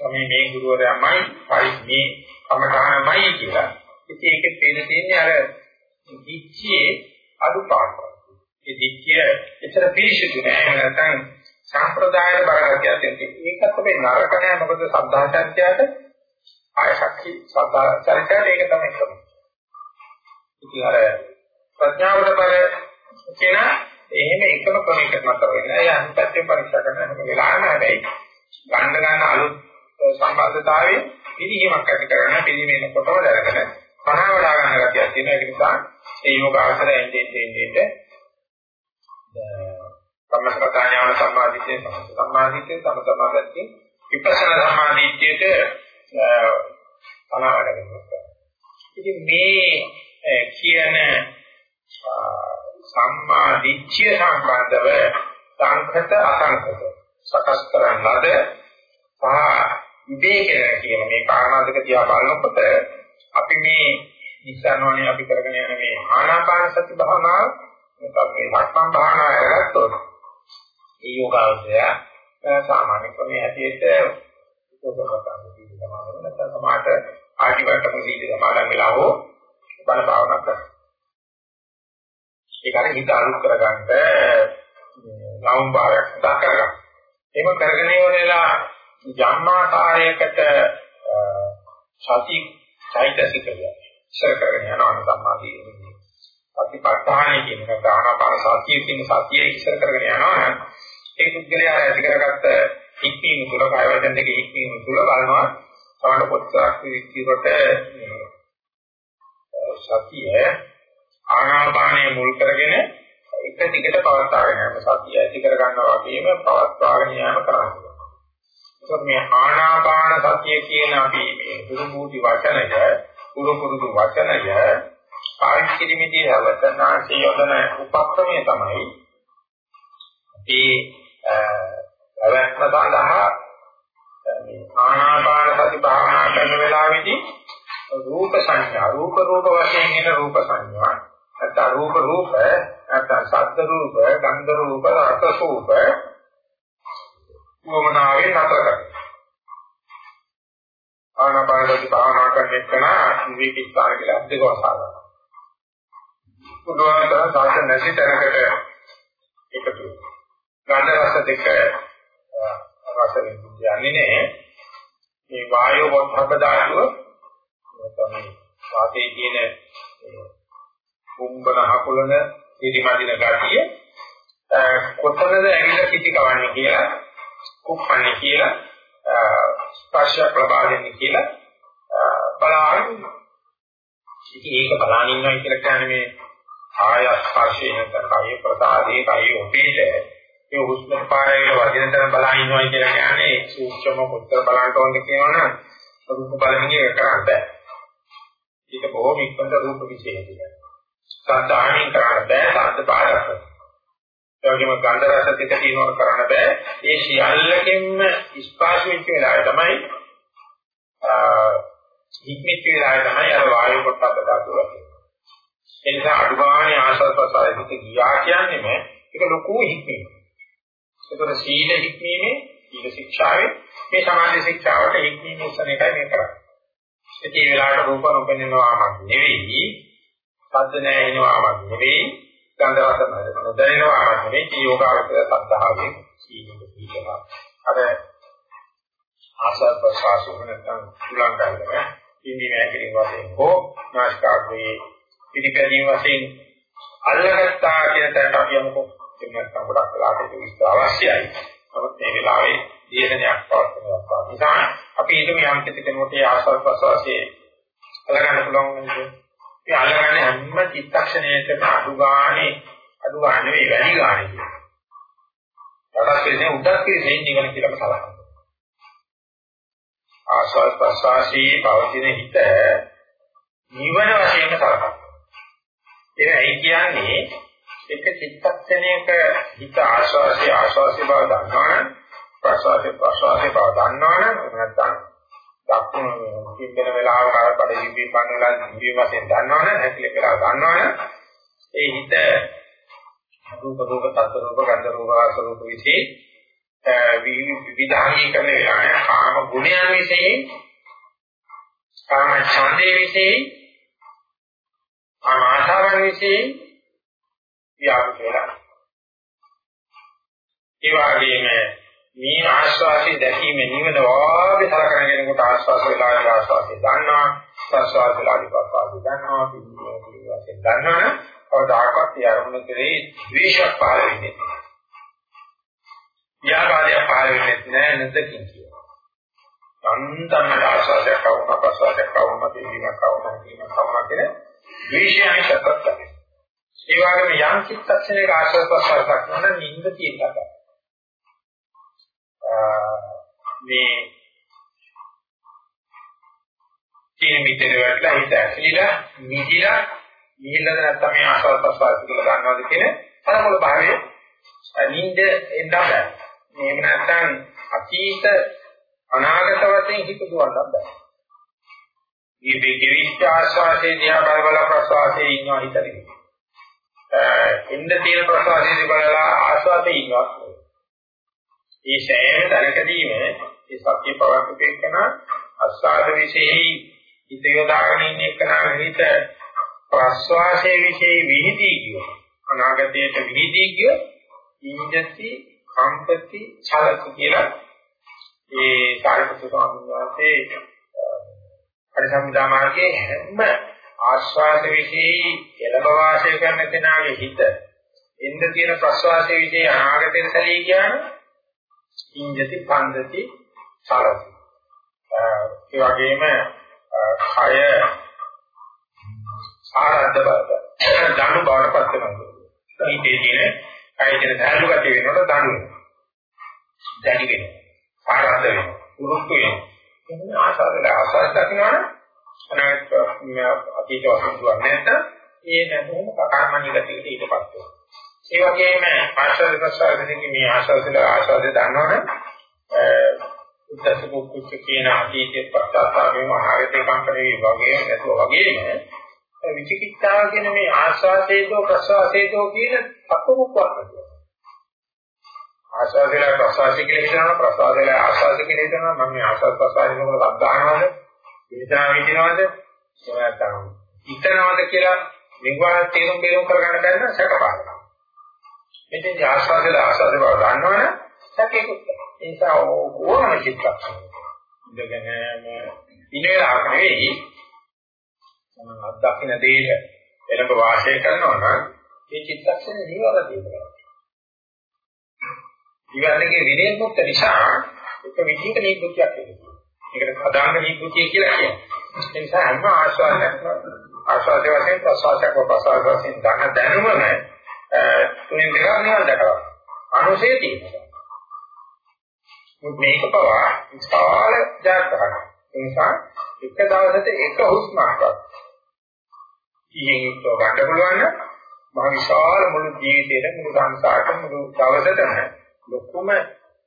මේ මේ ගුරුවරයාමයි පරි මේ කමඨානමයි කියලා ඉතින් ඒකේ පේන තියෙන්නේ අර දිච්චියේ අඩුපාඩු. ඒ දිච්චිය එතර පිළිසිදු නෑ නැත්නම් සම්ප්‍රදායන බරගතියක් තියෙනවා. ඒකත් අපි නරක නෑ මොකද සද්ධාචර්යයට ආයසක්ති සද්ධාචර්යයට ඒක තමයි කරන්නේ. ඉතින් අර ප්‍රඥාවට බර කියන එහෙම එකම ක්‍රමයකට මතර වෙන්නේ. ඒ අනිත්‍යයෙන් පරීක්ෂා කරන හැම වෙලාවෙම හැබැයි ගන්න ගන්න අලුත් සම්බන්ධතාවයේ පිළිහිමක් ඇති කරගන්න පිළිමේන කොටව දැනගෙන පණ වඩා ගන්න ගැතියක් තියෙන ඒක නිසා ඒ යෝග අවසර එන්නේ එන්නේ සම්මස්කතා ඥාන සම්මාදිතේ සම්මාදිතේ සම සමාගත්තේ විපස්සනා සමාධියට අනාවඩ කරනවා. ඉතින් මේ කියන සම්මා දිට්ඨිය සම්බන්ධව සංකත අසංකත සකස් කරන ලද සහ විවේකන කියන මේ කාරණා දෙක දිහා බලනකොට අපි මේ ඉස්සනෝනේ අපි කරගෙන යන මේ ආනාපාන සති භාවනාව නැත්නම් මේ ලක්මන් භාවනාව කරගත්තොත් ඒ යෝගාවචය සාමාන්‍ය ක්‍රමයේ හැටියට උපකරණ දීලා තමයි නැත්නම් සමාත ආධිවටම දීලා සමාදන් වෙලා හෝ බල භාවනා කරනවා. ඒක අර හිත අනුත් කරගන්න ලවුම් භාවයක් දා කරගන්න. එහෙම කරගෙන ඉවරලා යම්මාකාරයකට සති චෛතසිකය ඉස්සර කරගෙන යනවා සම්මාදී වෙන්නේ. සතිපට්ඨානය කියන එක ආනාපාන සතිය කියන සතිය ඉස්සර කරගෙන යනවා නම් ඒ පුද්ගලයා ඇති කරගත්ත ඉක්මීම තුල කාය වචන දෙකේ ඉක්මීම තුල බලනවා සමහර කොටසක් විදිහට සතිය ආනාපානය මුල් කරගෙන එක දිගට පවත්වාගෙන යන සතිය ඇති කර ගන්නවා වගේම පවත්වාගෙන යාම කරන්නේ. ඒකත් මේ ආනාපාන සතිය කියන අපි මේ දුරුබූති වචනය පුරු පුරුදු වචනය පාවිච්චි කිරීමේදී අවතනාංශය යොදන උපක්‍රමය තමයි ඒ අවස්ම සඳහා මේ ආනාපාන සති භාවනා කරන වෙලාවේදී රූප සංඥා රූප රූප වශයෙන් එන රූප සංඥා නැත්නම් රූප රූප නැත්නම් ශබ්ද රූප ගන්ධ රූප රස රූප මොමනාවේ නතර කරනවා ආනාපානසති භාවනා කරන එකන විවිධ ස්ථාන කියලා දෙක වසාගන්නවා. උදාහරණ තරම් සාස නැති තැනකට එකතු ගන්ධ රස දෙක රස විඳින්නේ නැහැ. මේ වායෝ වර්ධක ධාතුව තමයි වාතයේ තියෙන කුම්බන හකුලන පිටිමදින ගතිය කොතනද ඇඟිල්ල කිටි කවන්නේ කියලා කුප්පන්නේ කියලා ස්පර්ශයක් ලබා දෙන්නේ කියලා බලාගෙන ඉතින් ඒක බලාගෙන ඉන්නවා කියලා කියන්නේ මේ ආය ස්පර්ශය නැත්නම් කාය ප්‍රසාදේ කාය උපේද ඒ හුස්ම පාරේ වදින තැන බලාගෙන ඉන්නවා කියලා කියන්නේ සූක්ෂම කොච්චර බලන්න ඕනද කියනවනම් රූප බලමින් ඒක කරන්න බෑ. ඒක බොහොම ඉක්මනට රූප විශේෂයි. සත්‍යාවෙන් කරන්න බෑ සත්‍ය පාඩක. ඒ වගේම ගන්ධ රස දෙක තියෙනවා කරන්න බෑ. ඒ සියල්ලකින්ම ස්පාස් වෙච්ච වෙලාවයි තමයි හික්මිච්ච වෙලාවයි තමයි අර වායු කොටස දාතුව වෙන්නේ. ඒ නිසා අඩුගානේ ආශාස ප්‍රසාරිත ගියා කියන්නේම ඒක ලොකු හික්මීමක්. ඒතර සීල හික්මීමේ සීල ශික්ෂාවේ මේ සමාධි ශික්ෂාවට හික්මීම උසන එකයි මේ කරන්නේ. ඉතින් ඒ වෙලාවට රූප නොපෙනෙනවාම නෙවෙයි, සද්ද නැහෙනවාම නෙවෙයි, ගන්ධ රස නොදැනෙනවා නෙමෙයි මේ යෝගාවචර සද්ධාවෙන් සීලෙක පිළිපදලා අර ආසත් ප්‍රසවාසය නැත්නම් උලං ගන්න ඉන්දිය නැගිටින වශයෙන් හෝ නාස්කාග්‍රේ පිළිපැදීම වශයෙන් අල්ලගත්තා කියන තැනට අපි යමුකෝ. ඒක නැත්නම් ගොඩක් වෙලාට ඒක විස්තර අවශ්‍යයි නමුත් මේ වෙලාවේ දීර්ඝයක් පවත්වනවා. නිසා අපි හිතමු යම් කෙනෙකුට ආසත් ප්‍රසවාසයේ අල්ලගන්න පුළුවන් වෙන්නේ. ඒ අල්ලගන්නේ හැම චිත්තක්ෂණයකම අඩු ගානේ අඩු ගන්න නෙවෙයි වැඩි ගානේ කියනවා. රටස් කියන්නේ උඩක් කියන්නේ නිවන කියලා කලකනවා. ආස්වාද ප්‍රසවාසී පවතින හිත නිවන වශයෙන් කලකනවා. ඒකයි කියන්නේ එක චිත්තක්ෂණයක හිත ආස්වාසේ ආස්වාසේ බව දන්නවනම් ප්‍රසවාසේ ප්‍රසවාසේ බව දන්නවනම් නැත්නම් දක්ුණු කිම්බෙන වෙලාවක අර බඩ ජීවී පන්න වෙලා ජීවී වශයෙන් දන්නවනේ නැතිල කියලා දන්නවනේ. ඒ හිත රූප රූප තත් රූප ගන්ධ රූප රස රූප විසේ විවිධාංගීකරණය වෙලා කාම ගුණයන් විසේ කාම ඡන්දේ විසේ කාම ආශාවන් විසේ ව්‍යාපෘත වෙලා ඒ වගේම මේ ආස්වාසිය දැකීම නිවන වාගේ සලකන කෙනෙකුට ආස්වාස වෙලාවේ ආස්වාසිය දන්නවා ප්‍රස්වාස වෙලාවේ ප්‍රස්වාසිය දන්නවා පිළිවෙල වශයෙන් දන්නවනේ කවදාකවත් ඒ අරමුණ කෙරේ ද්වේෂයක් පහළ වෙන්නේ නැහැ. ව්‍යාපාරයක් පහළ වෙන්නේ නැහැ නැදකින් කියනවා. සම්තන්න ආස්වාදයක් කවුම ප්‍රස්වාසයක් කවුම පිළිවෙලක් කවුම කියනවා කවුම කියන ද්වේෂයයි සත්‍යයක්. ඒ වගේම යම් චිත්තක්ෂණයක ආස්වාද ප්‍රස්වාසයක් නොන නිින්ද තියෙනවා. මේ තීන මිතර වලට හිත ඇසිලා නිදිලා නිහිල්ලද නැත්නම් මේ ආසව ප්‍රසවාස කියලා ගන්නවද කියන පරමල භාවයේ නිින්ද එන්න බෑ. මේක නැත්නම් අතීත අනාගත වශයෙන් හිත දුවන්න බෑ. මේ විවිධ ආස්වාදයේ දිහා බල බල ප්‍රසවාසයේ ඉන්නවා හිතන්නේ. එන්න තියෙන ප්‍රසවාසයේ බලලා ආස්වාදයේ ඉන්නවා. මේ සෑම තැනකදීම මේ සත්‍ය පවත්වපේ කරන අස්වාද විශේෂයි හිත යොදාගෙන ඉන්න එකන හිත ප්‍රස්වාසයේ විශේෂයි විහිදී කියෝ. අනාගතයට විහිදී කියෝ ඉන්දති කම්පති චලති කියලා ඒ සාරිපුත්‍ර ස්වාමීන් වහන්සේ පරිසම්පදා මාර්ගයේ හැම ආස්වාද විශේෂයි එළඹ වාසය කරන කෙනාගේ හිත එන්න තියෙන ප්‍රස්වාසයේ විශේෂ අනාගතයට සැලී කියන ඉන්දති පන්දති චලති ඒ වගේම කය ආරද්ධ බව දණු බවට පත් වෙනවා. ඊටේ තියෙන කයගෙන දැනුම ගතිය වෙනකොට දණු වෙනවා. දැඩි වෙනවා. ආරද්ධ වෙනවා. උරුක්ක වෙනවා. එන්න ආසාවෙන් ආසාව දකින්නවනේ අනාගත අතීත වශයෙන් දුවන්නේ නැත්නම් ඒ නැතුම කර්මණී ගතියට ඊටපත් වෙනවා. ඒ වගේම ආශාද ප්‍රසාරදී මේ ආශාදල ආශාද දන්නවනේ උද්දච්ච කුච්ච කියන අතීතයේ පස්සාතාවේ මහාගතේ කම්පණේ වගේ නැතුව වගේම විචිකිච්ඡාව කියන මේ ආස්වාදේතෝ ප්‍රසවාසේතෝ කියන තත්ත්වයක් වත්නවා. ආස්වාදේලා ප්‍රසවාසය කියලා හිතනවා ප්‍රසවාදේලා ආස්වාද කියලා හිතනවා මම මේ ආස්වාද ප්‍රසවාද කියනකොට අද්දානවද? විචාර විදිනවද? එහෙම හිතනවද කියලා නිර්වාණ තේරුම් බේරුම් කරගන්න බැරි නම් සැකපාරනවා. මෙතෙන් ආස්වාදේලා ආස්වාද බව දන්නවනේ සැකේකුත්. ඒ නිසා ඕනම චිත්තක්ෂණය. ඉඳගෙන ඉන්නේ ආක නෙවෙයි මම අත්දකින්න දෙයට එළඹ වාසය කරනවා නම් මේ චිත්තක්ෂණ නිවර දෙනවා. ඊවැන්නගේ විනය මුක්ත නිසා එක විදිහක නිබ්බුතියක් වෙනවා. ඒකට සදාංග නිබ්බුතිය කියලා කියනවා. ඒ නිසා හැම ආශ්වාසයක්ම ආශ්වාසයේ වශයෙන් ප්‍රසවාසයක් ප්‍රසවාස වශයෙන් ගන්න දැනුමම මේ මෙරා නිවන් දක්වා අනුසය තියෙනවා මේක පවා විශාල ජාතකයක් ඒ නිසා එක දවසට එක හුස්මක්වත් ඉයෙන් යුක්තව ගන්න පුළුවන් නම් මහ විශාල මුළු ජීවිතේට මුළු සංසාරට මුළු දවසටම ලොකුම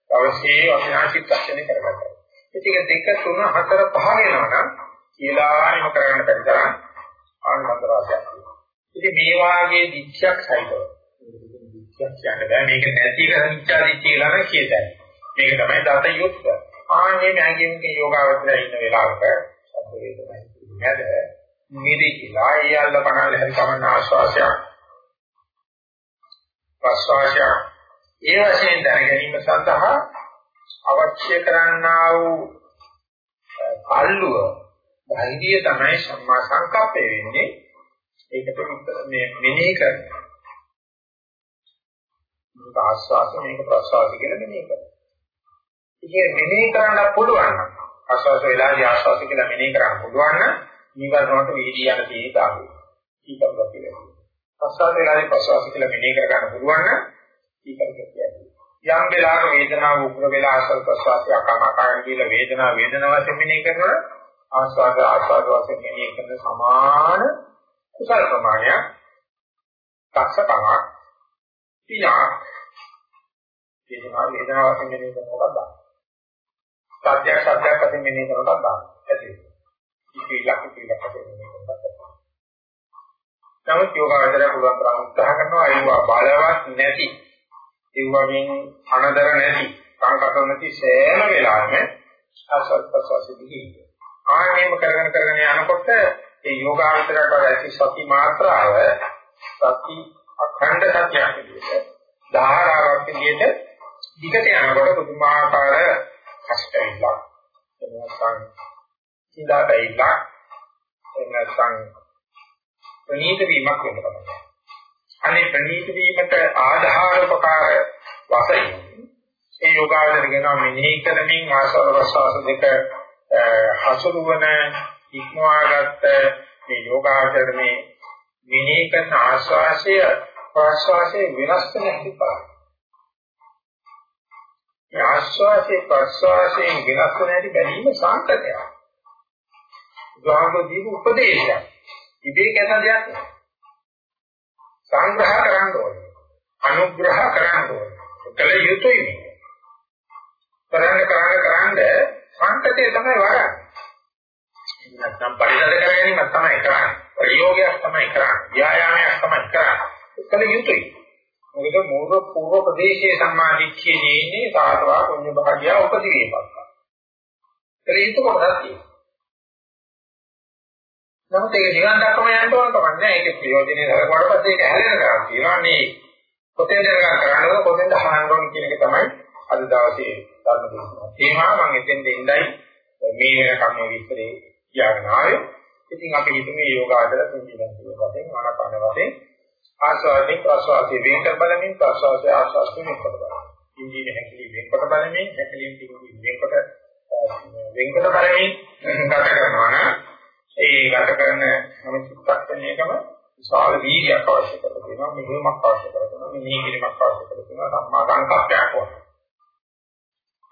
අවශ්‍යයේ අභිනාශී දර්ශනය කරගන්නවා. ඉතින් දෙක තුන හතර පහ වෙනවා නම් කියලාම කරන්න බැරි තරම් ආනන්ද රාශියක්. ඉතින් මේ වාගේ දිච්ඡයක් සහිතව දිච්ඡයක් කියන්නේ බෑ මේක නැති එක මිච්ඡා දිච්ඡය කියලා නම් කියතයි. මේක තමයි දත යුක්ත. ආන්නේ නැගින්ගේ යෝගාවචරය ඉන්න වෙලාවක සම්ප වේදනයි නැද මිරිකිලා ඒ අල්ල කනල් හරි කමන ආශ්වාසයක් ප්‍රශ්වාසයක් ඒ වශයෙන් දැන ගැනීම සඳහා අවශ්‍ය කරන්නා වූ අල්ලුව ධෛර්යය තමයි සම්මා සංකප්පය වෙන්නේ ඒකට මේ මෙනෙහි කරනවා මේක ආස්වාස මේක ප්‍රසවාස කියලා මෙනෙහි කරනවා ඉතින් මෙනෙහි කරන්න පුළුවන් නම් ආස්වාස වෙලාදී ආස්වාස කියලා මෙනෙහි කරන්න පුළුවන් නම් නීවරණයට වීදී යන තේ දාහු. ඊකප්ප කියලා. ප්‍රසවාස වෙලාවේ ප්‍රසවාස කියලා මෙනෙහි කර ගන්න පුළුවන් නම් ඊකප්ප කියන්නේ. යම් වෙලාවක වේදනාව උග්‍ර වෙලා ආස්වාද ප්‍රසවාසය අකමකායන කියලා වේදනාව වේදනාව වශයෙන් මෙනෙහි කරනවා ආස්වාද ආස්වාද වශයෙන් මෙනෙහි කරන සමාන කුසල ප්‍රමාණයක් දක්ෂකමක් තියා වේදනාව වේදනාව වශයෙන් මෙනෙහි කරනවා දාන්න. සත්‍යයක් සත්‍යයක් වශයෙන් මෙනෙහි කරනවා දාන්න. ඇති. ඉතිලක් ඉතිලක් නමුත් යෝගාවචරය පුළුවන් තරම් උත්සාහ කරනවා ඒවා බලවත් නැති ඒ වගේම අනදර නැති සංකතන නැති සෑම වෙලාවෙම ආසත් ප්‍රසවාසෙදී ආයෙම කරගෙන කරගෙන යනකොට ඒ යෝගාවචරයට ඇති සති මාත්‍රාව සති අඛණ්ඩ සත්‍යයක් විදිහට ධාරාවක් විදිහට දිගට යනකොට පුදුමාකාර කෂ්ටයක් එනවා සිතා බැයිලා එන්නසං ප්‍රනීත වීමක් වෙන්න තමයි. අනේ ප්‍රනීත වීමට ආධාර උපකාර වශයෙන් ඒ යෝගාවචර කියනවා මෙනෙහි කරමින් ආසව රසවාස දෙක හසුරුවන ඉක්මවාගත්ත මේ යෝගාවචර මේ මෙනෙහි කරන ආස්වාසය ප්‍රාස්වාසයේ වෙනස් වෙන හැටි බලන්න. මේ ආස්වාසේ ප්‍රස්වාසයෙන් වෙනස් වෙන හැටි බැලීම සාන්තකයක්. බුදුහාමුදුරුවෝ දීපු උපදේශයක්. ඉබේ කරන දෙයක් නෙවෙයි. සංග්‍රහ කරන්න ඕනේ. අනුග්‍රහ කරන්න ඕනේ. කල යුතුයි මේ. කරන්න කරන්න කරන්න සංකතය තමයි වරන්නේ. නැත්නම් පරිසර කරගැනීම තමයි කරන්නේ. ප්‍රයෝගයක් තමයි කරන්නේ. ව්‍යායාමයක් තමයි කරන්නේ. කල යුතුයි. මොකද මූල පූර්ව ප්‍රදේශයේ සම්මාදිච්චයේ ඉන්නේ සාරවා පුඤ්ඤ භාග්‍ය උපදිවේපක්ක. ඒ යුතු කොටසක් තියෙනවා. නමුත් ඒක නිවන් දක්වම යන්න ඕන කමක් නැහැ. ඒකේ ප්‍රයෝජනෙ හරකට පස්සේ ඒක හැලෙන කරා තියෙනවා. මේ කොතෙන්ද කරන්නේ කොතෙන්ද අහන්න ඕන කියන එක තමයි අද දවසේ ධර්ම දේශනාව. තේමා මම එතෙන් දෙන්නයි මේ වෙනකම් මේ විස්තරේ කියගෙන ආවේ. ඉතින් අපි හිතමු යෝගාචර තුන්වෙනි වශයෙන් ආනාපාන වශයෙන් ආස්වාදයෙන් ප්‍රසවාසයෙන් වෙන්කර බලමින් ප්‍රසවාසය ආස්වාදයෙන් වෙන්කර බලමින්. ඉන්දිය හැකලි වෙන්කොට බලමින් හැකලින් තිබුණු වෙන්කොට වෙන්කොට බලමින් ගත කරනවා නම් ඒ ගත කරන හැම චිත්තක්ෂණයකම විශාල වීර්යයක් අවශ්‍ය කරලා තියෙනවා මෙහෙමක් අවශ්‍ය කරලා තියෙනවා මෙහි කිරීමක් අවශ්‍ය කරලා තියෙනවා සම්මා සංකප්පයක් ඕන.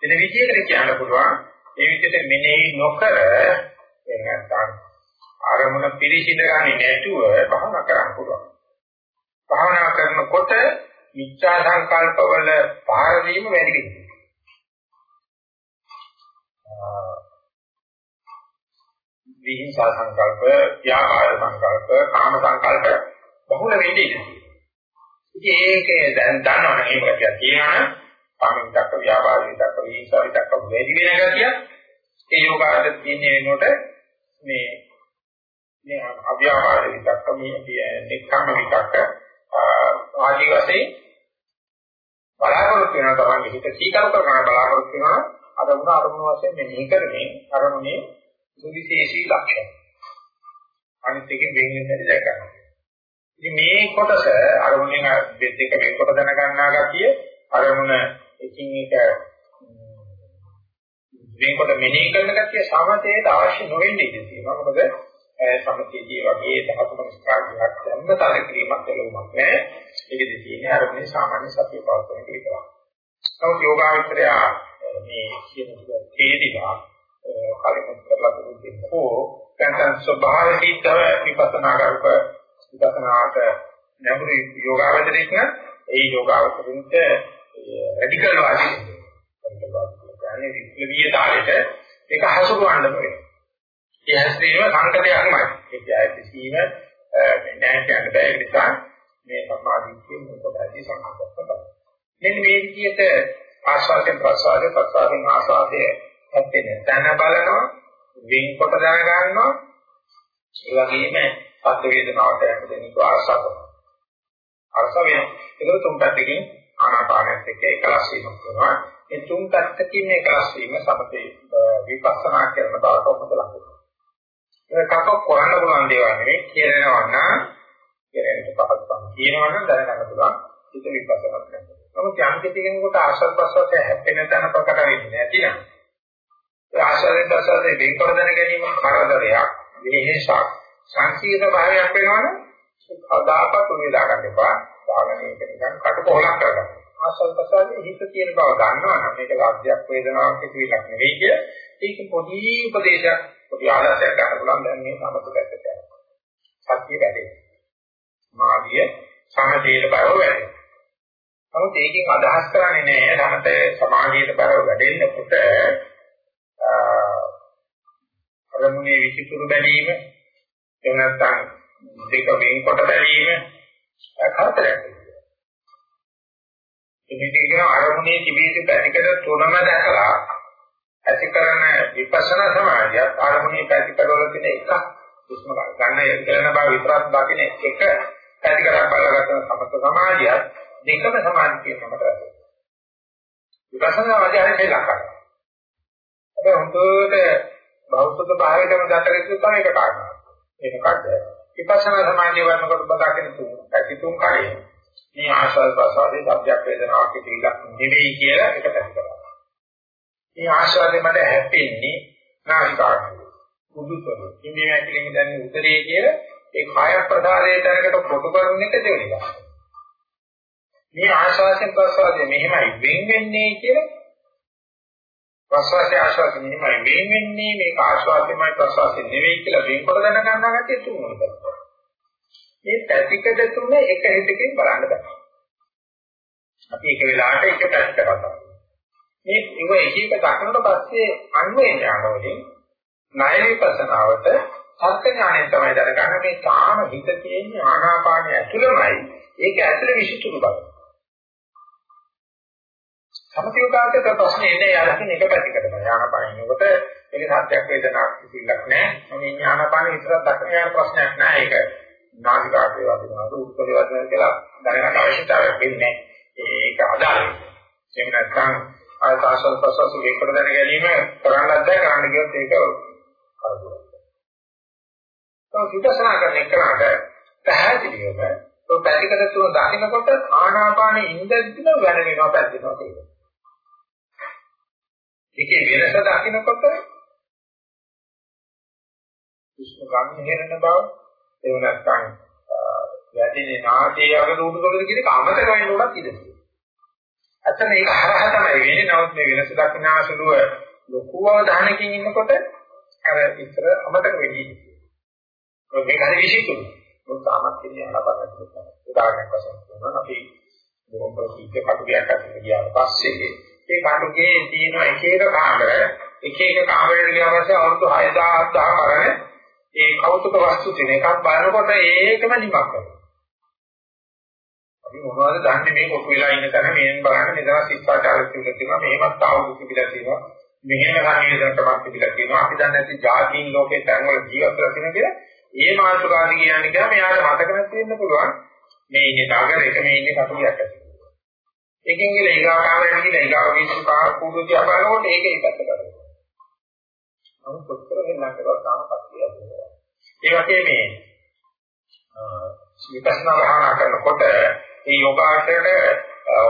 එන විදිහකට කියන්න පුළුවන් ඒ විදිහට මෙනෙහි නොකර එහෙනම් අරමුණ පිළිසිඳ ගන්නේ නැතුව භවනා කරන්න පුළුවන්. භවනා කරනකොට මිච්ඡා සංකල්පවල පාර දීම වැඩි වෙනවා. විහිංසා සංකල්ප, ව්‍යාපාර සංකල්ප, කාම සංකල්ප බහුල වෙන්නේ ඉතින්. ඉතින් ඒකේ දැන් දන්නවනේ මේක කියනවා කාම විතක්ක, ව්‍යාපාර විතක්ක, විහිංසා විතක්ක වැඩි වෙන ගතිය. ඒ යෝගාද තියෙන වෙනකොට මේ මේ අව්‍යාපාර විතක්ක, මේ නික්කම් විතක්ක ආදී වශයෙන් බලාපොරොත්තු වෙන තරම් හිත සීකරු කරන බලාපොරොත්තු වෙනවා අරමුණ අරමුණ වශයෙන් මෙහි කරමින් අරමුණේ සුවිශේෂී ලක්ෂණ. අනිත් එකෙන් වෙන වෙනට දැක ගන්න. ඉතින් මේ කොටස අරමුණෙන් දෙක වෙනකොට දැන ගන්නා ගතිය අරමුණ එකින් එක වෙනකොට මෙනෙහි කරන ගතිය සමතේට අවශ්‍ය නොවෙන්නේ ඉතින් තියෙනවා. මොකද සමතේදී වගේ ධාතු මනස්කාරයක් සම්බතර කිරීමක් ලැබුමක් නෑ. ඒකෙදි තියෙන්නේ අරමුණේ සාමාන්‍ය සතිය පවත්වන එක විතරයි. නමුත් යෝගාවචරය මේ කියන තේදිලා කලින් කරලා දුන්නේ හෝ නැත්නම් ස්වභාවයෙන් තව විපස්සනා කරක විපස්සනාට නැඹුරු යෝගාවචරයක් නම් ඒ යෝගාවචරින්ට රැඩිකල් වාදී කියන්නේ විප්ලවීය තාලෙට ඒක හසුරවන්න බෑ. ඒ හැස්තීම සංකතයක්මයි. ඒක ඇතිසීම නෑ කියන්න බෑ ඒ නිසා මේ සම්මාදිට්ඨිය මොකදදී සංකල්පයක් තමයි. මෙන්න මේ විදිහට ආස්වාදයෙන් ප්‍රසාරයෙන් ප්‍රසාරයෙන් ආසාදයේ ඇත්තේ දැන බලනවා වෙන්කොට දැන ගන්නවා ඒ වගේම පත් වේදනාවට යන දෙනික ආසාව අරස වෙන ඒක තුන් පැත්තකින් ආනාපානයත් එක්ක එකලස් වීමක් කරනවා මේ තුන් පැත්තකින් එකලස් වීම සමතේ විපස්සනා කරන බවට ඔබට ලකුණු ඒක කකක් කරන්න පුළුවන් දේවල් නෙවෙයි කියනවා නම් කියරෙන්න පහසුකම් කියනවා නම් දැනගන්න පුළුවන් ඒක විපස්සනා කරනවා නමුත් යම් කිසි කෙනෙකුට ආශ්‍රත් ප්‍රසවාසය හැප්පෙන තැන ප්‍රකට වෙන්නේ නැතිනම් ආශ්‍රයෙන් ප්‍රසවාසයෙන් වෙන්කර දැන ගැනීම කරදරයක් විහෙසක් සංකීර්ණ භාවයක් වෙනවනම් අදාපත් උනේදා ගන්න එපා. වාගන එක නිකන් කටකොලක් කරගන්න. ආශ්‍රත් ප්‍රසවාසයේ හිත තියෙන බව දන්නවනම් මේක ලබ්ධයක් වේදනාවක් කිසිලක් නෙවෙයි කිය ඒක පොඩි උපදේශයක්. පොඩි ආදර්ශයක් ගන්න පුළුවන්. දැන් මේ සමතු පැත්තට යනවා. සත්‍ය වැඩේ. මාර්ගය සමතේට බව වැඩේ. නමුත් ඒකෙන් අදහස් කරන්නේ නෑ සමත සමාධියට බරව වැඩෙන්නකොට අරමුණේ විචිතුරු බැලීම එහෙම නැත්නම් දෙක වෙන්කොට බැලීම කරදරයක්. ඉතින් කියන අරමුණේ තිබීති පැතිකඩ තුනම දැකලා ඇති කරන විපස්සනා සමාධිය අරමුණේ පැතිකඩ වල තියෙන එක උස්ම ගන්න යන බව විතරක් දකින්න එක පැතිකඩක් බලගන්න සමත සමාධියත් දෙකම සමාධිය සමත වෙනවා. විපස්සනා වශයෙන් ලක්කන. අපේ හොඳට බෞද්ධ භාවයටම ගතරිතු තමයි එක කාරණා. ඒක මොකද්ද? විපස්සනා සමාධිය වන්නකොට බදාගෙන තුන ඇති තුන් කරේ. මේ ආශාව ප්‍රසාරේ සත්‍යක් වේදනාවක් කියලා නෙවෙයි කියලා එක පැත්තකට. මේ ආශාවෙන් මට හැප්පෙන්නේ නාසිකාග්‍රය. බුදුසසුන. ඉන්නේ ඇතුලේ දැන් උදරයේ කියලා ඒ කාය ප්‍රසාරයේ තැනකට කොටු කරන එක දෙවෙනි එක. මේ ආශාසෙන් ප්‍රසවාදය මෙහෙමයි වෙන් වෙන්නේ කියලා ප්‍රසවාසය ආශ්වාසය නෙමෙයි මේ වෙන්නේ මේක ආශ්වාසයමයි ප්‍රසවාසය නෙවෙයි කියලා වෙන්කොට දැන ගන්නා ගැතිය තුනක්. මේ පැතිකඩ තුන එක හිතකින් බලන්න බෑ. අපි එක වෙලාවට එක පැත්තකට කතා මේ ඉව එක එක දක්නට පස්සේ අන්වේ ඥානවලින් ණය විපස්සනාවට සත්‍ය ඥාණයෙන් තමයි දැනගන්න මේ තාම හිත තියෙන ආනාපානය ඇතුළමයි ඒක ඇතුළේ විසිතුරු බව. සමතියෝගාන්තක ප්‍රශ්නේ එන්නේ යාලකින් එක පැතිකඩ තමයි ආනාපානිනකොට ඒක සත්‍යයක් වේදනාවක් කිසිලක් නැහැ. මේ ඥානපාන විතරක් දක්න යන ප්‍රශ්නයක් නෑ ඒක. නාසිකාග්‍රේ වදිනවද උත්තරේ වදිනවද කියලා දැනගන්න අවශ්‍යතාවයක් වෙන්නේ නැහැ. ඒක අදාළයි. එහෙම නැත්නම් ආය කාශල් ප්‍රසස් වේකට දැන ගැනීම කරන්නත් බෑ කරන්න ගියොත් ඒක කරදරයක්. તો විදර්ශනා කරන එකට පැහැදිලිවම ඔය පැතිකඩ තුන දකින්නකොට ආනාපානෙ ඉඳද්දිම වැඩ වෙනවා පැතිනවා කියනවා. ඒකේ වෙනස දකින්නකොට විශ්ව ගන්න හේරන බව එහෙම නැත්නම් වැඩිනේ නාටේ අග උඩුකලද කියන එක අමතක වෙන්න උනත් ඉඳී. අතන ඒක හරහා තමයි වෙන්නේ. නමුත් මේ වෙනස දක්නාසලුව ලොකු අවධානයකින් ඉන්නකොට අර ඉතර අමතක වෙන්නේ. මේක හරි විශේෂයි. මොකද තාමත් ඉන්නේ අහපන්න තියෙනවා. උදාහරණයක් වශයෙන් කියනවා අපි බොහොම ප්‍රසිද්ධ කටුකයක් අතට ගියාට පස්සේ ඒ කටුකේ තියෙන එක එක කාමර එක එක කාමරයට ගියා පස්සේ අවුරුදු 6000 1000 කරන ඒ කෞතුක වස්තු තියෙන එකක් බලනකොට ඒකම නිමක් කරනවා. අපි මොනවද දන්නේ මේ කොටු වෙලා ඉන්න තැන මේෙන් බලන්න නිදහස් ශික්ෂාචාරයක් කියලා තියෙනවා මෙහෙමත් ආවුදු කියලා තියෙනවා මෙහෙම සංවේදනකමක් තිබිලා තියෙනවා අපි දන්නේ නැති ජාතීන් ලෝකේ තැන්වල ජීවත් වෙලා තියෙන කියලා ඒ මාතෘකාදී කියන්නේ කියලා මෙයාට මතක නැති වෙන්න පුළුවන් මේ ඉන්නේ ඩාගරේක මේ ඉන්නේ කටුලියක් ඇති. එකෙන් ගිහලා ඊගා කාමරයට ගිහලා ඊගා වීසු කාර කුඩු තියා බලනකොට ඒක ඒකත් කරනවා. නමුත් කොච්චර වෙනකද තාම කතියක් නෑ. ඒ වගේ මේ විපස්සනා භාවනා කරනකොට මේ යෝගාචරයට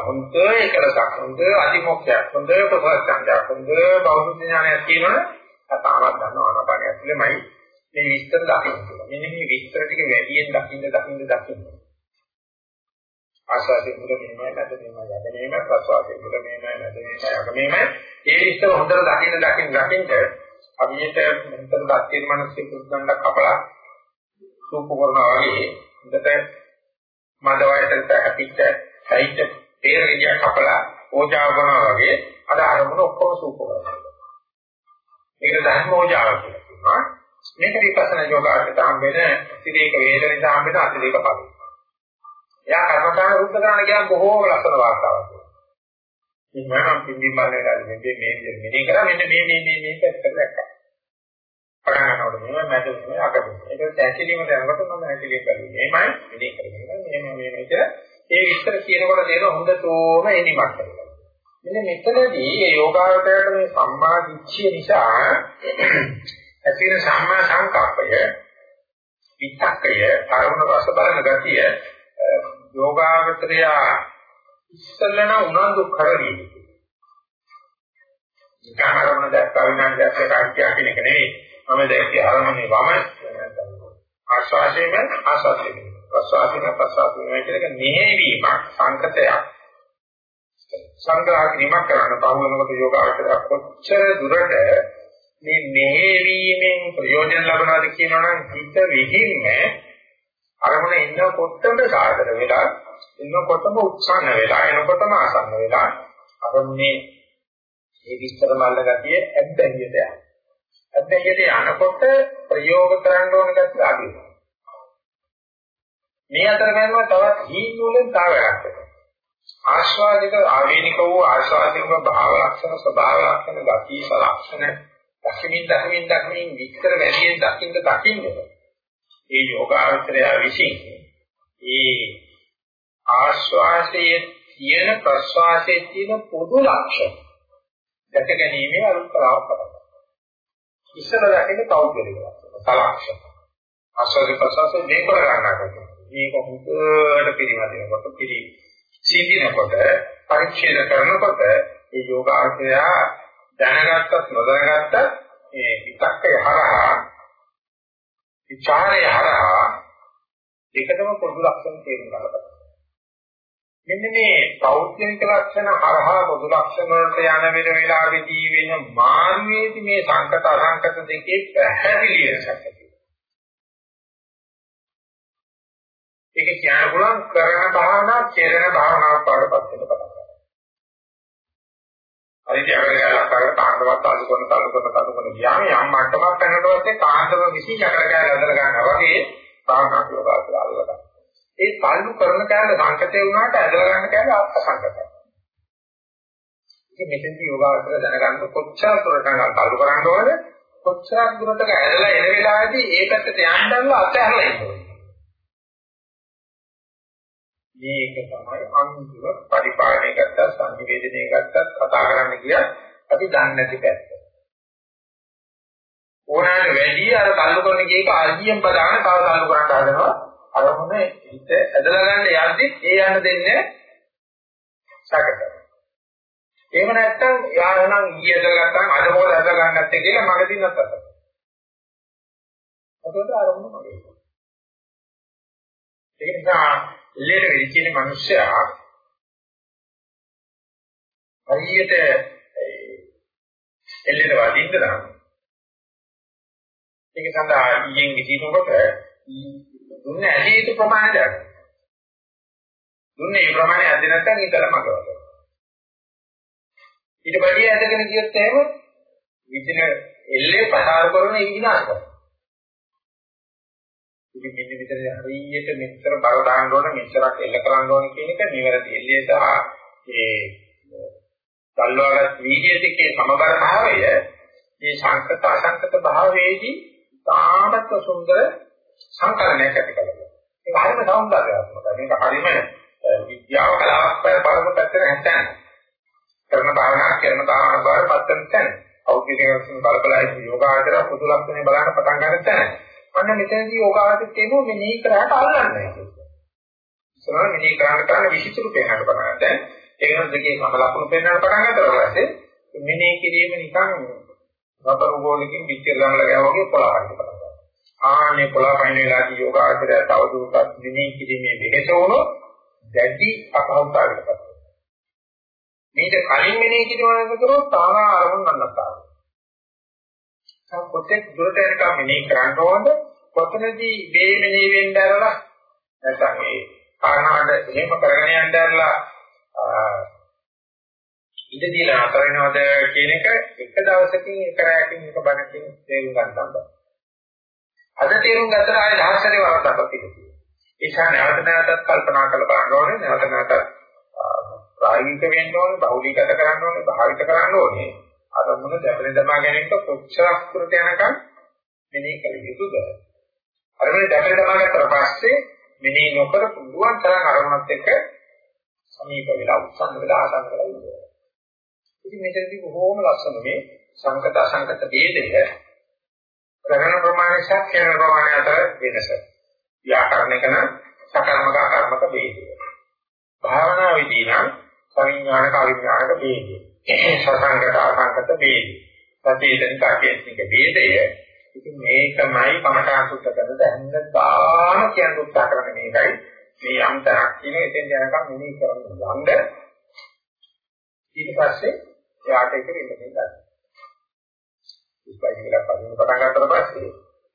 හොඳ එකලසක් හොඳ අධිමොක්ඛයක් හොඳ ප්‍රසන්නයක් හොඳ බෞද්ධ ඥානයක් තියෙනවනේ තාමත් දන්නවා ආනපානය ඇතුළෙමයි මේ විස්තර දකින්න පුළුවන්. මෙන්න මේ විස්තර ටික වැඩියෙන් දකින්න දකින්න දකින්න. ආශාදී මුල මෙහෙමයි නැද මෙහෙමයි යද මෙහෙමයි ප්‍රසවාසයේ මුල මෙහෙමයි නැද මෙහෙමයි යද මෙහෙමයි ඒ විස්තර හොඳට දකින්න දකින්න දකින්න අභියට මෙතන දක්තිර මනසේ පුදුන්න කපලා සූප කරනවා වගේ හොඳට මඩ වයසට හැපිච්ච සයිට තේරෙලිය කපලා ඕජාව කරනවා වගේ අර අරමුණ ඔක්කොම සූප කරනවා. ඒක ධර්ම ඕජාව කියලා කියනවා. මේක විපස්සනා යෝගාවට හම් වෙන සිදේක වේදනිත හම් වෙන අතිදේක පද. එයා කර්මකාර රූප කරන කියන බොහෝම ලස්සන වාර්තාවක්. මේ මම පිම්බි මානේ ගානේ මේ මේ විදිහට මෙනේ කරා මෙන්න මේ මේ මේ මේ පැත්තට දැක්කා. පරණනෝඩ මේ මැද මේ අකද. ඒක ඇසිලීම දැනගට මම ඇසිලීම කරුවේ. මේමයි මෙනේ කරගෙන මේ මේ මේ ඒ විස්තර කියනකොට දෙන හොඳටම එනිමක් කරගන්න. මෙන්න මෙතනදී මේ යෝගාවචරයට මේ සම්මා දිට්ඨිය නිසා ඇතින සම්මා සංකප්පය විතක්කය කරුණ රස බලන ගතිය යෝගාවචරය ඉස්සලන උනන්දු කරවි. නිකාරවන දැක්කා විනාඩි දෙකක් කාර්යයක් කියන එක නෙවෙයි. මම දැක්කේ අරමුණේ වම ආශ්වාසයෙන් ආශ්වාසයෙන්. ප්‍රශ්වාසයෙන් ප්‍රශ්වාසයෙන් කියන එක මෙහෙවීමක් සංකතයක්. සංග්‍රහ කිරීමක් කරන්න පහුවෙනකොට යෝගාවචරය කොච්චර දුරට මේ මෙහෙවීමෙන් ප්‍රයෝජන ලබනවාද කියනවනම් හිත විහිින්ම අරමුණ ඉන්නකොටම සාධන වෙලා ඉන්නකොටම උත්සන්න වෙලා එනකොටම ආසන්න වෙලා අරමුණේ මේ විස්තර මල්ල ගතිය ඇද්දැහියට යනවා. ඇද්දැහියට යනකොට ප්‍රයෝග කරන්න ඕන ගැතිය අඩු වෙනවා. මේ අතර ගන්නවා තවත් හීන වලින් තව එකක් වෙනවා. ආස්වාදික ආවේනික වූ ආස්වාදික භාව ලක්ෂණ ස්වභාව ලක්ෂණ ගති ලක්ෂණ දකිමින් දකිමින් දකිමින් විස්තර වැඩියෙන් දකින්න දකින්න ඒ යෝගාවචරය විසින් ඒ ආශ්වාසයේ තියෙන ප්‍රශ්වාසයේ තියෙන පොදු ලක්ෂණ දැක ගැනීමේ අනුකරාව කරනවා. ඉස්සර දැකෙන කෞද්‍යලික ලක්ෂණ, සලක්ෂණ. ආශ්වාස ප්‍රශ්වාස මේ කර ගන්නවා. මේක හුදුට පිළිවදිනකොට පිළි සීදිනකොට පරිච්ඡේද කරනකොට ඒ යෝගාවචරය දැනගත්තත් නොදැනගත්තත් මේ විතක්කය හරහා විචාරය හරහා දෙකම පොදු ලක්ෂණ තේරුම් ගන්නවා. මෙන්න මේ පෞද්ගලික ලක්ෂණ හරහා පොදු ලක්ෂණ වලට යන වෙන වෙලාවෙදී වෙන මාර්ගයේදී මේ සංකත අසංකත දෙකේ පැහැදිලි වෙනසක් ඇති ඒක කියන්න පුළුවන් කරන භාවනා, කෙරෙන භාවනාවක් පාඩපත් වෙන අරගෙන කාන්දමත් අලු කරන තලු කරන තලු කරන ගියාම යම් මට්ටමක් යනකොට පස්සේ කාන්දම විසින් යකඩ කෑල්ල ඇදලා ගන්නවා වගේ භාවනා යෝගාසල අල්ලගන්න. ඒ තල්ලු කරන කෑල්ල සංකතේ වුණාට ඇදලා ගන්න කෑල්ල අසංකතයි. ඉතින් මෙතෙන්දී යෝගාසල දැනගන්න කොච්චර දුරට නම් තල්ලු කරන්න ඕනද කොච්චර දුරට ඇදලා එන වෙලාවේදී ඒකට යන්නදල්ල අතහැරලා ඉන්න ඕනේ. මේක තමයි අන්තිම පරිපාලනය ගත්තා සංවේදනය ගත්තා කතා කරන්න කියත් අපි දන්නේ නැති පැත්ත. ඕනෑම වැඩි අර තල්ලු කරන කේක අල්ලියෙන් බදාන තව තල්ලු කරන්න හදනවා. අර මොන හිත ඇදලා ගන්න යද්දි ඒ යන දෙන්නේ සැකට. එහෙම නැත්නම් යානම් ඊයේ ඇදලා ගත්තාම අද මොකද ඇදලා ගන්න නැත්තේ කියලා මගදී නැත්තත්. අතට ආරම්භ මගේ. ඒ නිසා එල්ලේට වෙච්ච මිනිස්සයා හරියට එල්ලේට වදින්න නම් ඒක සඳහා ඊයෙන් විදිනකොට දුන්නේ ඇලීට ප්‍රමාණය දරන. දුන්නේ ඒ ප්‍රමාණය ඇද්ද නැත්නම් ඒකලම කරනවා. ඊට පස්සේ ඇදගෙන ගියොත් එහෙම විදින එල්ලේ පහාර කරන ඒ විනාශ කරනවා. ඉතින් මෙන්න මෙතන හරියට මෙච්චර බර දාන්න ඕන මෙච්චරක් එල්ල කරන්න ඕන කියන එක නිවැරදි එල්ලේ සහ ඒ සල්වාගත් වීර්ය දෙකේ සමබර භාවය මේ සංකත අසංකත භාවයේදී තාමත් සුන්දර සංකලනයක් ඇති කරගන්නවා. ඒක හරිම සෞන්දර්යාත්මකයි. මේක හරිම විද්‍යාව කලාවක් බලපෑම පැත්තට හැටන්. කරන භාවනා කරන භාවනා බව පත්තෙන් තැන. ඖද්‍යෝගික වශයෙන් බලපලා යෝගාචර පොදු ලක්ෂණේ බලන්න පටන් ගන්න තැන. අන්න මෙතනදී යෝගාවචිත කියනවා මෙනෙහි කරාට අල්ලන්නේ කියලා. ඉස්සරහ මෙනෙහි කරාට කරන විචිතුරු පේනකට බලන්න. දැන් ඒක දෙකේ සම ලකුණු පේනකට පටන් ගන්නවා පස්සේ මෙනෙහි කිරීම නිකන් රබර් ගෝලකින් පිටිය ගමලා ගියා වගේ පොළවන්න පටන් ගන්නවා. ආනේ පොළවන්න වෙලාදී යෝගාචරය තවදුරටත් මෙනෙහි කිරීමේ වෙහෙස වුණොත් දැඩි අපහසුතාවයකට පත් වෙනවා. මේක කලින් මෙනෙහි කිරීම කරොත් තාම අරමුණ නැන්නත් කොතෙක් දුරට යනකම් මෙනෙහි කරන්න ඕනද කොතනදී මේ මෙනෙහි වෙන්න ඇරලා නැත්නම් මේ කාරණාවට එහෙම කරගෙන යන්න ඇරලා ඉඳ දීලා අතර වෙනවද කියන එක එක දවසකින් එක රැයකින් එක බණකින් තේරුම් ගන්න තමයි. අද තේරුම් ගත්තට ආයේ දහස්තරේ වරද්දක් තියෙනවා. ඒ නිසා නැවත නැවතත් කල්පනා කරලා බලන්න ඕනේ නැවත නැවතත් ප්‍රායෝගික වෙන්න ඕනේ බෞද්ධීගත කරන්න ඕනේ භාවිත කරන්න ඕනේ. අරමුණ දැපෙන දමා ගැනීමට කොච්චරක් දුරට යනකම් මෙනෙහි කළ යුතුද? අරමුණ දැපෙන දමා ගත්තට පස්සේ මෙනෙහි නොකර පුළුවන් තරම් අරමුණත් එක්ක සමීප වෙලා උත්සන්න වෙලා ආසන්න කරලා ඉන්නවා. ඉතින් මෙතනදී බොහෝම ලස්සන මේ සංකත අසංකත ભેදෙක ග්‍රහණ ප්‍රමාණය සහ ක්ෂේත්‍ර ප්‍රමාණය අතර වෙනස. ව්‍යාකරණයක නම් සකර්මක අකර්මක ભેදය. භාවනා විදී නම් සංඥානක අවිඥානක ભેදය. සසංකත අසංකත ભેදය. සතියෙන්ක අධ්‍යයනික ભેදය. ඉතින් මේකමයි කමඨාසුත්ත කරන දැනගාම කියන උත්සාහ කරන මේකයි මේ අන්තරක් කියන එතෙන් යනකම් මෙනෙහි කරන්න යන්න. ඊට පස්සේ එයාට ඒක වෙන්නේ නැහැ. ඉස්පයි කියලා පදින පටන් ගන්නකොට පස්සේ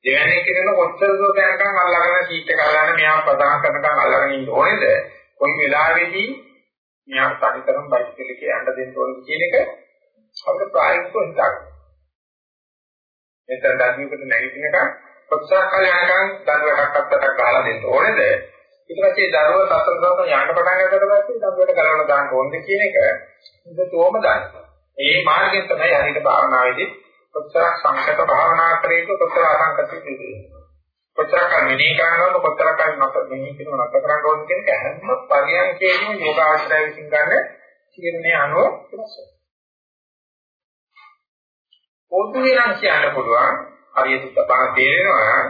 දෙවැනි කෙනෙක් කොච්චර දුරට යනකම් අල්ලගෙන සීට් එක අල්ලගෙන මෙයා ප්‍රදාන කරනකම් අල්ලගෙන ඉන්න ඕනේද? කොයි වෙලාවෙදී මෙයා තනිකරම බයිසිකල් එකේ යන්න දෙන්න ඕනේ කියන එක අපිට ප්‍රායෝගිකව හිතන්න. මෙතන දඩියකට නැගිටිනකම් කොච්චර කාලය යනකම් දරුවටක් අත්තටක් ගහලා දෙන්න ඕනේද? ඊට පස්සේ දරුවා සතර දවස් යන්න පටන් ගන්නකොට පස්සේ දරුවට කරවලා දාන්න ඕනද කියන එක ඉතෝම දන්නවා. ඒ මාර්ගයෙන් තමයි හරියට භාවනාවේදී කොච්චර සංකත භාවනා කරේක කොච්චර අසංකතිත වෙන්නේ. කොච්චර කල් මෙනෙහි කරනවද කොච්චර කල් නැත මෙනෙහි කරනව නැත කරන්න ඕන කියන එක හැම පරියන්කේදීම යෝගාචරය විසින් ගන්න තීරණය අනුව වෙනස් වෙනවා. පොදුවේ නම් කියන්න පුළුවන් හරියට තපන තේරෙනවා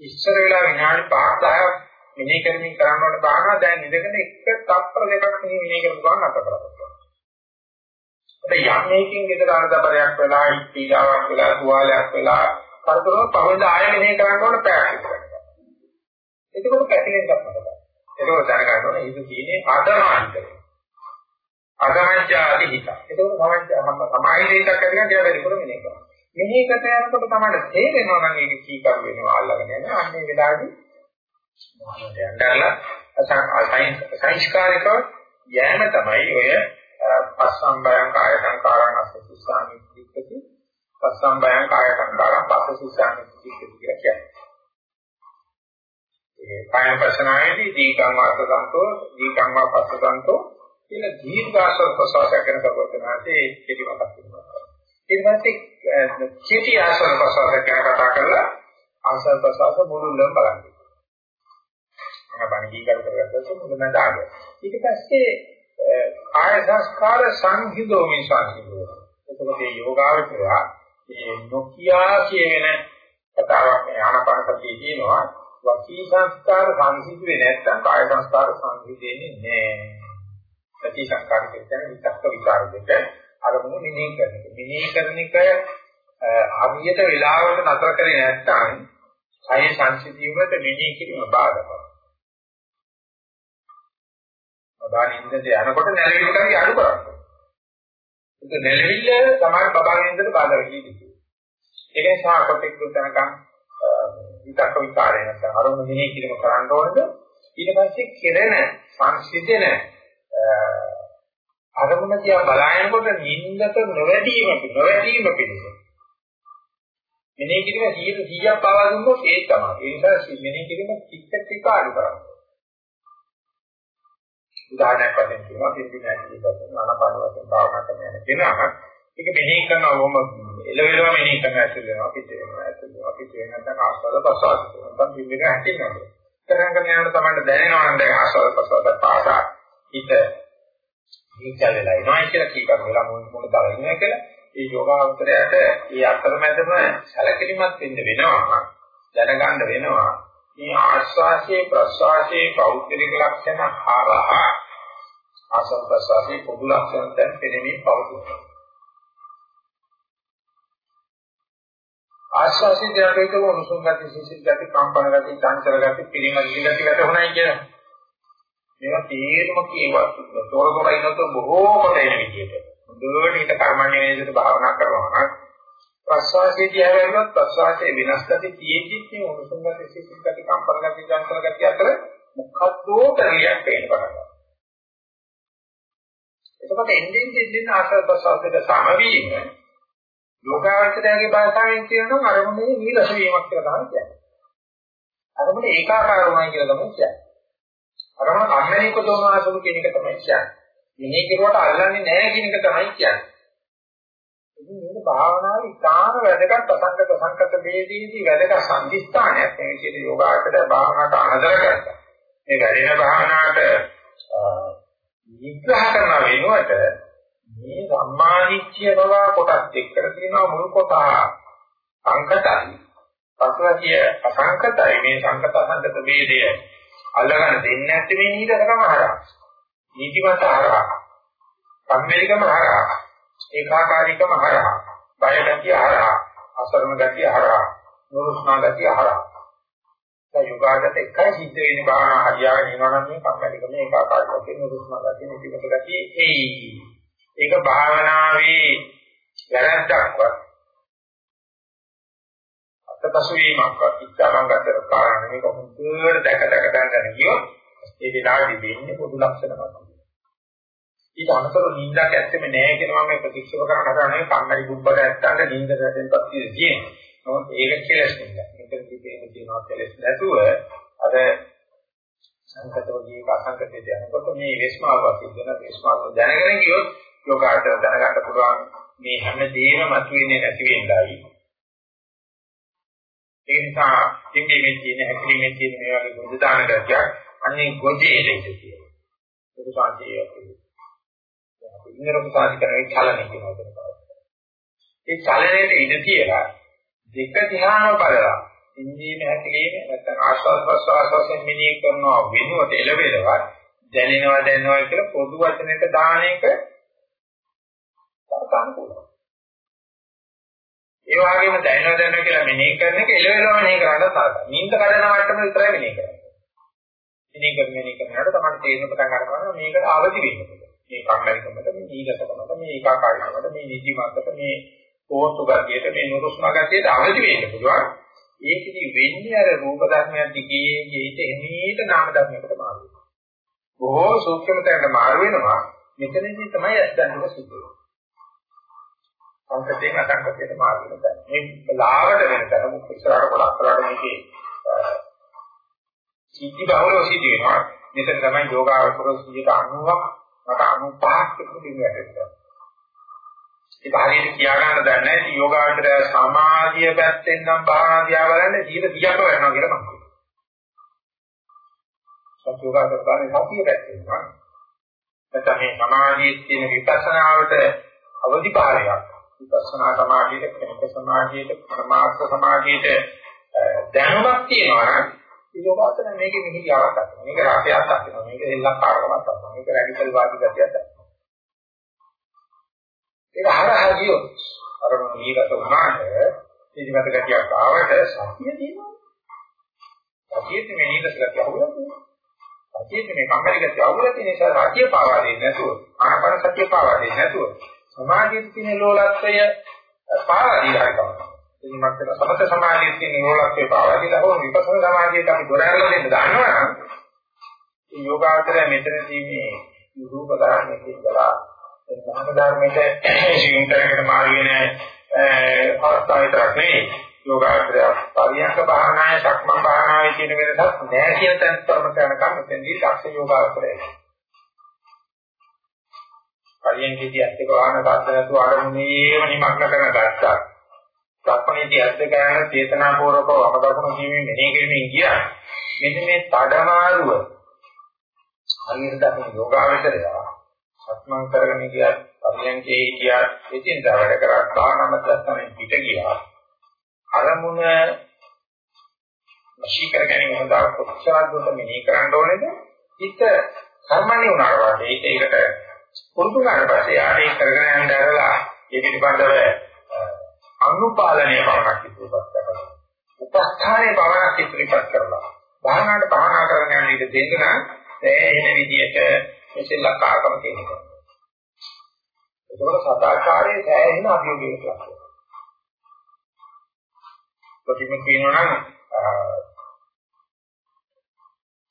ඉස්සර වෙලා විනාඩි 5 10ක් මෙනෙහි කරමින් කරන්න ඕන බාහන දැන් ඉඳගෙන එක තත්පර දෙකක් මෙනෙහි කරපු ගමන් අත කරගන්නවා. ඒ යම් මේකින් ගෙදර අනදබරයක් වෙලා ඉතිගාවක් වෙලා තුවාලයක් වෙලා පරතරව පහවෙන්ද ආයෙ මෙහෙ කරන්න ඕන පැයක් විතර. එතකොට පැතිලෙන්නත් මතකයි. එතකොට දැනගන්න කරන ඒක තියෙන්නේ ආදමාන්තය. අගමජ්ජාති හිත. ඒක තමයි සමාහිත හිතක් ඇතිවෙන දේ වැඩිපුර මෙනේ කරනවා. මෙනේ කට යනකොට තමයි තේරෙනවා නම් ඒක කීකරු වෙනවා අල්ලගෙන යන අන්නේ වෙලාවේදී යන්නලා සංස්කාරික යෑම තමයි ඔය පස්සම්බයං කාය සංකාරං අස්සසාමි කිච්චති පස්සම්බයං කාය සංකාරං පස්සසාමි කිච්චති කියලා කියන්නේ. ඒ කාය පස්සනාවේදී දීකං වාසසන්තෝ දීකං වා පස්සසන්තෝ කියන දීර්ඝාසව ප්‍රසවාසය කරන කවදාවත් ඒ පිළිමතක් වෙනවා. ඊට පස්සේ චේටි ආසන ප්‍රසවාසය ගැන කතා කරලා ආසන ප්‍රසවාස මුළුල්ලම බලන්න. මම බණ කීකර කරගත්තා මුලමඳ ආග. ඊට පස්සේ කාය සංස්කාර සංහිඳෝ මේ සංහිඳෝ. එතකොට මේ යෝගාවචරය මේ නොකියා කියන කතාවක් මේ ආනපනසතියේ තියෙනවා. වචී සංස්කාර සංහිඳුවේ නැත්නම් කාය සංස්කාර සංහිඳෙන්නේ නැහැ. සති සංකාර කියන්නේ විතක්ක විචාර දෙක අරමුණු මෙනෙහි කරන එක. මෙනෙහි කරන එක හරියට වෙලාවට නතර කරේ නැත්නම් කය සංසිඳීමට මෙනෙහි කිරීම බාධායි. බබානින්දට යනකොට නැලවිලි කරි අඩු කරන්නේ. ඒක නැලවිල්ල තමයි බබානින්දට බාධා වෙන්නේ. ඒක නිසා කොටෙක් දුතනකම් විතක්ක විචාරය නැත්නම් අරමුණු මෙනෙහි කිරීම කරන්න ඕනද ඊට පස්සේ කෙරෙන සංසිඳෙන අරමුණ දිහා බලනකොට නිින්දට නොවැඩීම නොවැඩීම පිණිස මෙනේ කිරීම 100ක් පාවා දුන්නොත් ඒ තමයි. ඒ නිසා මෙනේ කිරීම ටික ටික අඩු කරන්න. උදාහරණයක් වශයෙන් කියනවා පිටි නැති වශයෙන් ආනපාන වශයෙන් භාවනා කරන කෙනා ඒක මෙනෙහි කරනවම එළවෙලව මෙනෙහි කරන ඇතුළ වෙනවා පිට වෙනවා ඇතුළ වෙනවා. පිට වෙනවා නැත්නම් ආස්වාද ප්‍රසවාස කරනවා. නැත්නම් පිළිග හැටෙනවා. කරගෙන යනකොට තමයි දැනෙනවා නම් දැන් ආස්වාද ප්‍රසවාස පාසා හිත නිචල් වෙලා ඉනවා කියලා කීකර වෙලා මොන මොන තරම් ඉන්නේ කියලා. ඒ යෝගාවතරයට ඒ අතරමැදම සැලකිලිමත් වෙන්න වෙනවා. දැනගන්න වෙනවා. මේ ආස්වාසේ ප්‍රස්වාසේ පෞද්ගලික ලක්ෂණ හරහා ආසව ප්‍රස්වාසේ පොදු ලක්ෂණ දැන් පෙනෙමින් පවතිනවා ආස්වාසේ දැනගේක උණුසුම් ගති සිසිල් ගති කම්පන ගති චංචල ගති පිළිමල් ගති වැටුණයි කියලා මේවා තේරම කියවත් තොරතොර ඉන්නත් බොහෝ කොට එන විදිහට. මුදුවට හිත කර්මන්නේ වේදයට භාවනා කරනවා නම් ප්‍රස්වාසයේ දිහාවලුවත් ප්‍රස්වාසයේ වෙනස් ගති තියෙද්දිත් මේ උණුසුම් ගති සිසිල් ගති කම්පන ගති චංචල ගති අතර මොකක්දෝ පරියක් පේන්න පටන් ගන්නවා. එතකොට එන්නේ එන්නේ ආශ්‍රව ප්‍රස්වාසයේ සමවීම යෝගාවචරයේ භාෂාවෙන් කියනවා අරමුණේ නීරස වීමක් කියලා තමයි කියන්නේ. අරමුණ ඒකාකාර වුණා කියලා තමයි කියන්නේ. අරම කම්මැලි උපදවනවාසුළු කියන එක තමයි කියන්නේ. මෙහි කෙරුවට අල්ලන්නේ නැහැ කියන එක තමයි කියන්නේ. ඉතින් මේක භාවනාවේ ඉතාම වැදගත් අසංගත සංකත වේදීදී වැදගත් සම්දිස්ථානයක් මේ කියන යෝගාචරය භාවනාවට අනදර කරගත්තා. මේ ගැලෙන භාවනාවට විග්‍රහ කරන වෙනුවට මේ සම්මාදිච්චය බව කොටස් එක්කර තියෙනවා මුල් කොටස සංකතයි. පස්වතිය අසංකතයි මේ සංකත අසංකත වේදය අල්ලගන්න දෙන්නේ නැත්නම් මේ නීතකම හරහා. නීතිමත් හරහා. සම්මේලිකම හරහා. ඒකාකාරීකම හරහා. බය ගැතිය හරහා. අසරණ ගැතිය හරහා. නුරුස්නා ගැතිය හරහා. ඒ යෝගාගත එකයි සිද්ධ වෙන්නේ බාහන හරියාගෙන ඉනවා නම් මේ කම්මැලිකම ඒකාකාරීකම නුරුස්නා ගැතිය නීතිමත් ගැතිය එයි. ඒක භාවනාවේ වැරද්දක්වත් පසු වීමක් ඉච්ඡාමංගතර කාරණා මේක හොඳට දැක දැක දැනගෙන ගියොත් ඒ වෙලාවේදී වෙන්නේ පොදු ලක්ෂණයක්. ඊට අමතරව නිින්දක් ඇත්තෙම නෑ කියනවා මේ ප්‍රතික්ෂේප කරන හදන්නේ කම්මැලි බුබ්බට ඇත්තන්ට නිින්ද දැනෙන්නපත් තියෙන්නේ. නමුත් ඒක කෙලස් නෙමෙයි. මෙතන තියෙන්නේ තියෙනවා කෙලස් නැතුව අර සංකතෝ ජීවක අසංකතේ යනකොට මේ විස්මාවක් කියන විස්මාව දැනගෙන ගියොත් ලෝකාට දැනගන්න පුළුවන් මේ හැම දෙයක්ම මතුවෙන්නේ නැති වෙන්නයි ඒ නිසා ඉන්නේ මේ තියෙන හැකිරීමේ තියෙන මේ වගේ බුද්ධ දාන ගතියක් අන්නේ ගොජේ දෙන්න තියෙනවා. ඒක සාන්තිය කියන්නේ. ඉන්නර පුතාදි කරේ චලනය කියනවා. ඒ චලනයේ ඉඳ තියලා දෙක දිහාම බලලා ඉන්දීම හැකිරීම නැත්නම් ආස්වාද ප්‍රසවාස වශයෙන් මෙනෙහි කරනවා වෙනුවට එළවෙලවත් දැනෙනවා දැනනවා කියලා පොදු වචනයක දාන එක තානුකූලයි. ඒ වගේම දැනන දැනන කියලා මෙනෙහි කරන එක එළවෙලව මෙනෙහි කරන්න තරයි. නිින්ද කඩන මට්ටම විතරයි මෙනෙහි කරන්නේ. ඉනේ කරන්නේ කරනකොට තමයි තේරෙන පටන් ගන්නවා මේකට අවදි වෙන්න පුළුවන්. මේ කම්මැලිකමට මේ නීරසකමට මේ ඒකාකාරීකමට මේ නිදිමතට මේ පෝස්තු ගතියට මේ නුරුස්නා ගතියට අවදි වෙන්න පුළුවන්. ඒකෙදි වෙන්නේ අර රූප ධර්මයන් දිගේ ගිහිට එමෙහිට නාම ධර්මයකට මාරු වෙනවා. බොහෝ සූක්ෂම තැනකට මාරු වෙනවා. මෙතනදී තමයි අස්තන්වක සිද්ධ වෙන්නේ. සංකතයෙන් අසංකතයට මාරු වෙනවා. මේ ලාවට වෙන තැන මුක් ඉස්සරහට ගොඩක් කරාට මේකේ සිද්ධි බහුලව සිද්ධ වෙනවා. මෙතන තමයි යෝගාවචර 90ක් මට 95ක් තිබුණේ වැටෙනවා. ඒක හරියට කියා ගන්න දන්නේ නැහැ යෝගාවචරය සමාධිය පැත්තෙන් නම් භාවනාදියා බලන්නේ 100ක් වෙනවා කියලා මම කියනවා. සත්‍යෝගාවචර බලන්නේ සතිය පැත්තෙන් නම් නැත්නම් මේ සමාධියේ තියෙන විපස්සනාවට අවදි භාවයක් විපස්සනා සමාධියට කෙනෙක් සමාධියට ප්‍රමාර්ථ සමාධියට දැනුමක් තියෙනවා නම් යෝගාවචර මේකෙ මිහිරියාවක් ගන්නවා. මේක රාගයක් ගන්නවා. මේක එල්ලක් කාරකමක් ගන්නවා. මේක රැඩිකල් වාදී ගතියක් ගන්නවා. ඒක හරහා ගියොත් අර මොනීගත වුණාට ඉදිමත ගතියක් ආවට සතිය තියෙනවා. සතියෙත් මේ නීරස ගතිය අවුලක් තියෙනවා. සතියෙත් මේ කම්මැලි ගතිය අවුලක් තියෙන නිසා සතිය පාවා දෙන්නේ නැතුව ආනපන සතිය පාවා දෙන්නේ නැතුව සමාධියේ තියෙන ලෝලත්වය පාවා දීලා කරනවා. ඉනිමත් වෙන සමත සමාධියේ තියෙන ලෝලත්වය පාවා දීලා හෝ විපස්සනා සමාධියට අපි දොර ඇරලා දෙන්න දන්නවනම් මේ යෝගාචරය මෙතනදී මේ රූප ධර්මයේ කියලා ධර්ම ධර්මයට සිංතරකට මාර්ගය වෙන අවස්ථාව විතරක් නෙවෙයි. යෝගාචරය පරියන්ක භාවනාවේ සක්මන් භාවනාවේ කියන වෙනසක් නෑ කියන තැන තරම කරනකම් මෙතෙන්දී දක්ෂ යෝගාචරය පරියන්කේදී ඇත්ත ගාන ගන්න නැතුව අරමුණේම නිමග්න කරන ගත්තා සක්මණේදී ඇත්ත ගාන චේතනාපූර්වකව අවබෝධන කිරීමෙන් මෙහෙය කිරීමෙන් ගියා. මෙන්න මේ තඩමාරුව හරියට දකින යෝගාචරය සක්මන් කරගෙන ගියත් අභියන්කේ හිටියත් ඉතින් වැඩ කරා කානමත් ලස්සනෙන් පිට ගියා. අරමුණ වශී කර ගැනීම සඳහා කොච්චරක් දුරට මෙනෙහි කරන්න ඕනේද? හිත සාමාන්‍ය වුණාට පස්සේ ඒකට පුරුදු කරලා පස්සේ ආදී කරගෙන යන්න ඇරලා ඒ පිළිබඳව අනුපාලනය පවණක් ඉදිරිපත් කරනවා. උපස්ථානයේ පවණක් ඉදිරිපත් කරනවා. භාවනාවට පහනා කරගෙන යන ඉඳ දෙන්න නම් ඒ එන විදිහට මේ සෙල්ලක්කාරකම තියෙනවා. ඒකවල සදාචාරයේ සෑහෙන අභියෝගයක් ලක්වනවා. ප්‍රතිම කියනවා නම්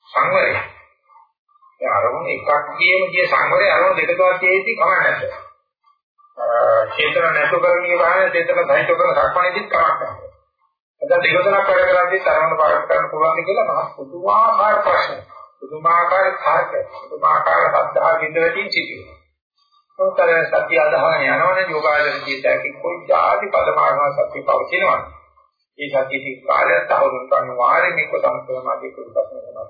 සංවරය. ඒ අරමුණ එකක් ගියම ගිය සංවරය අරමුණ දෙකකවත් තියෙද්දි කමක් නැහැ. චේතන නැතු කරන්නේ වාහනේ චේතන සහිත කරන සක්මණේදීත් කමක් නැහැ. එතන දෙකතනක් වැඩ කරද්දී තරමන පාරක් කරන්න පුළුවන් කියලා මහා පුදුමාකාර ප්‍රශ්නයක්. පුදුමාකාර කාර්යයක් පුදුමාකාර ශ්‍රද්ධාව විඳවමින් සිටිනවා. උතර සත්‍ය අදහන යනවනේ යෝගාචර ජීවිතයක කොයි જાති පදමාන සත්‍ය පවතිනවා. ඒ සත්‍ය කි කාලය තවරුන් ගන්න වාරේ මේක සම්පූර්ණමාදී කුරුපස්න කරනවා.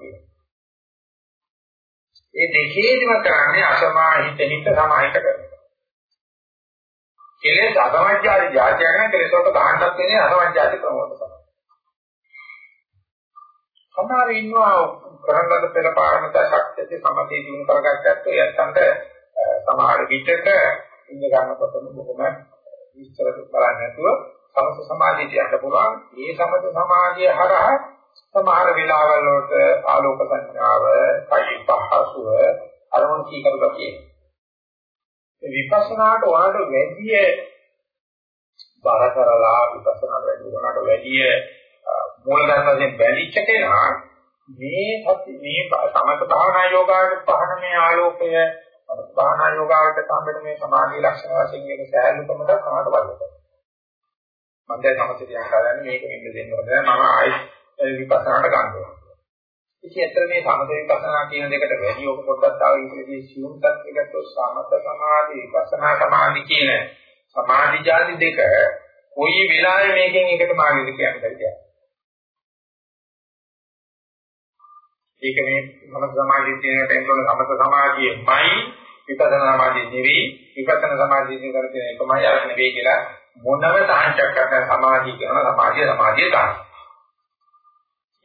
ඒ දෙකේදිම කරන්නේ අසමාහිත හිත සමාහිත කරනවා. කෙලෙස් අසමජ්ජාති ජාතියක් නෙවෙයි කෙලෙස් වලට දාන්නත් වෙන්නේ අසමජ්ජාති ප්‍රමෝදකම. සමහර ඉන්නවා කරන්නද පෙර පාරමිතා ශක්තිය සමතේ දිනු කරගත්තත් එයන්ට සමහර විචක ඉන්න ගන්නකොටම බොහොම විස්තර බලන්න නැතුව සමත සමාධියට යන්න පුළුවන්. මේ සමත සමාධිය හරහා සමහර විලාවල් වලට ආලෝක සංඥාව, කයි පහසුව අරමුණු කීකරු ගතිය. විපස්සනාට වඩා වැඩි බාර කරලා විපස්සනාට වැඩි වුණාට වැඩි මූල ධර්ම වශයෙන් බැලිච්ච කෙනා මේ සති මේ සමත භාවනා යෝගාවට පහන මේ ආලෝකය භාවනා යෝගාවට සම්බන්ධ මේ සමාධි ලක්ෂණ වශයෙන් මේක සෑහලුකමද සමාත බලනවා. මම දැන් සමතේ කියන කාරණේ මේක මෙන්න දෙන්න ඕනේ. මම ආයි විපස්සනාට ගන්නවා. ඉතින් ඇත්තට මේ සමත විපස්සනා කියන දෙකට වැඩි ඔක පොඩ්ඩක් තව ඉතිරිදී සියුම් තත්යකට සමත සමාධි විපස්සනා සමාධි කියන සමාධි જાති දෙක කොයි වෙලාවෙ මේකෙන් එකට මාර්ගෙද කියන්නේ ඒක මේ සමත සමාධිය කියන තැන්වල සමත සමාධියමයි විපස්සනා සමාධිය නෙවෙයි විපස්සනා සමාධිය කියන කරේ එකමයි අර නෙවෙයි කියලා මොනම තහංචක් කරන සමාධිය කියන සමාධිය සමාධිය තමයි.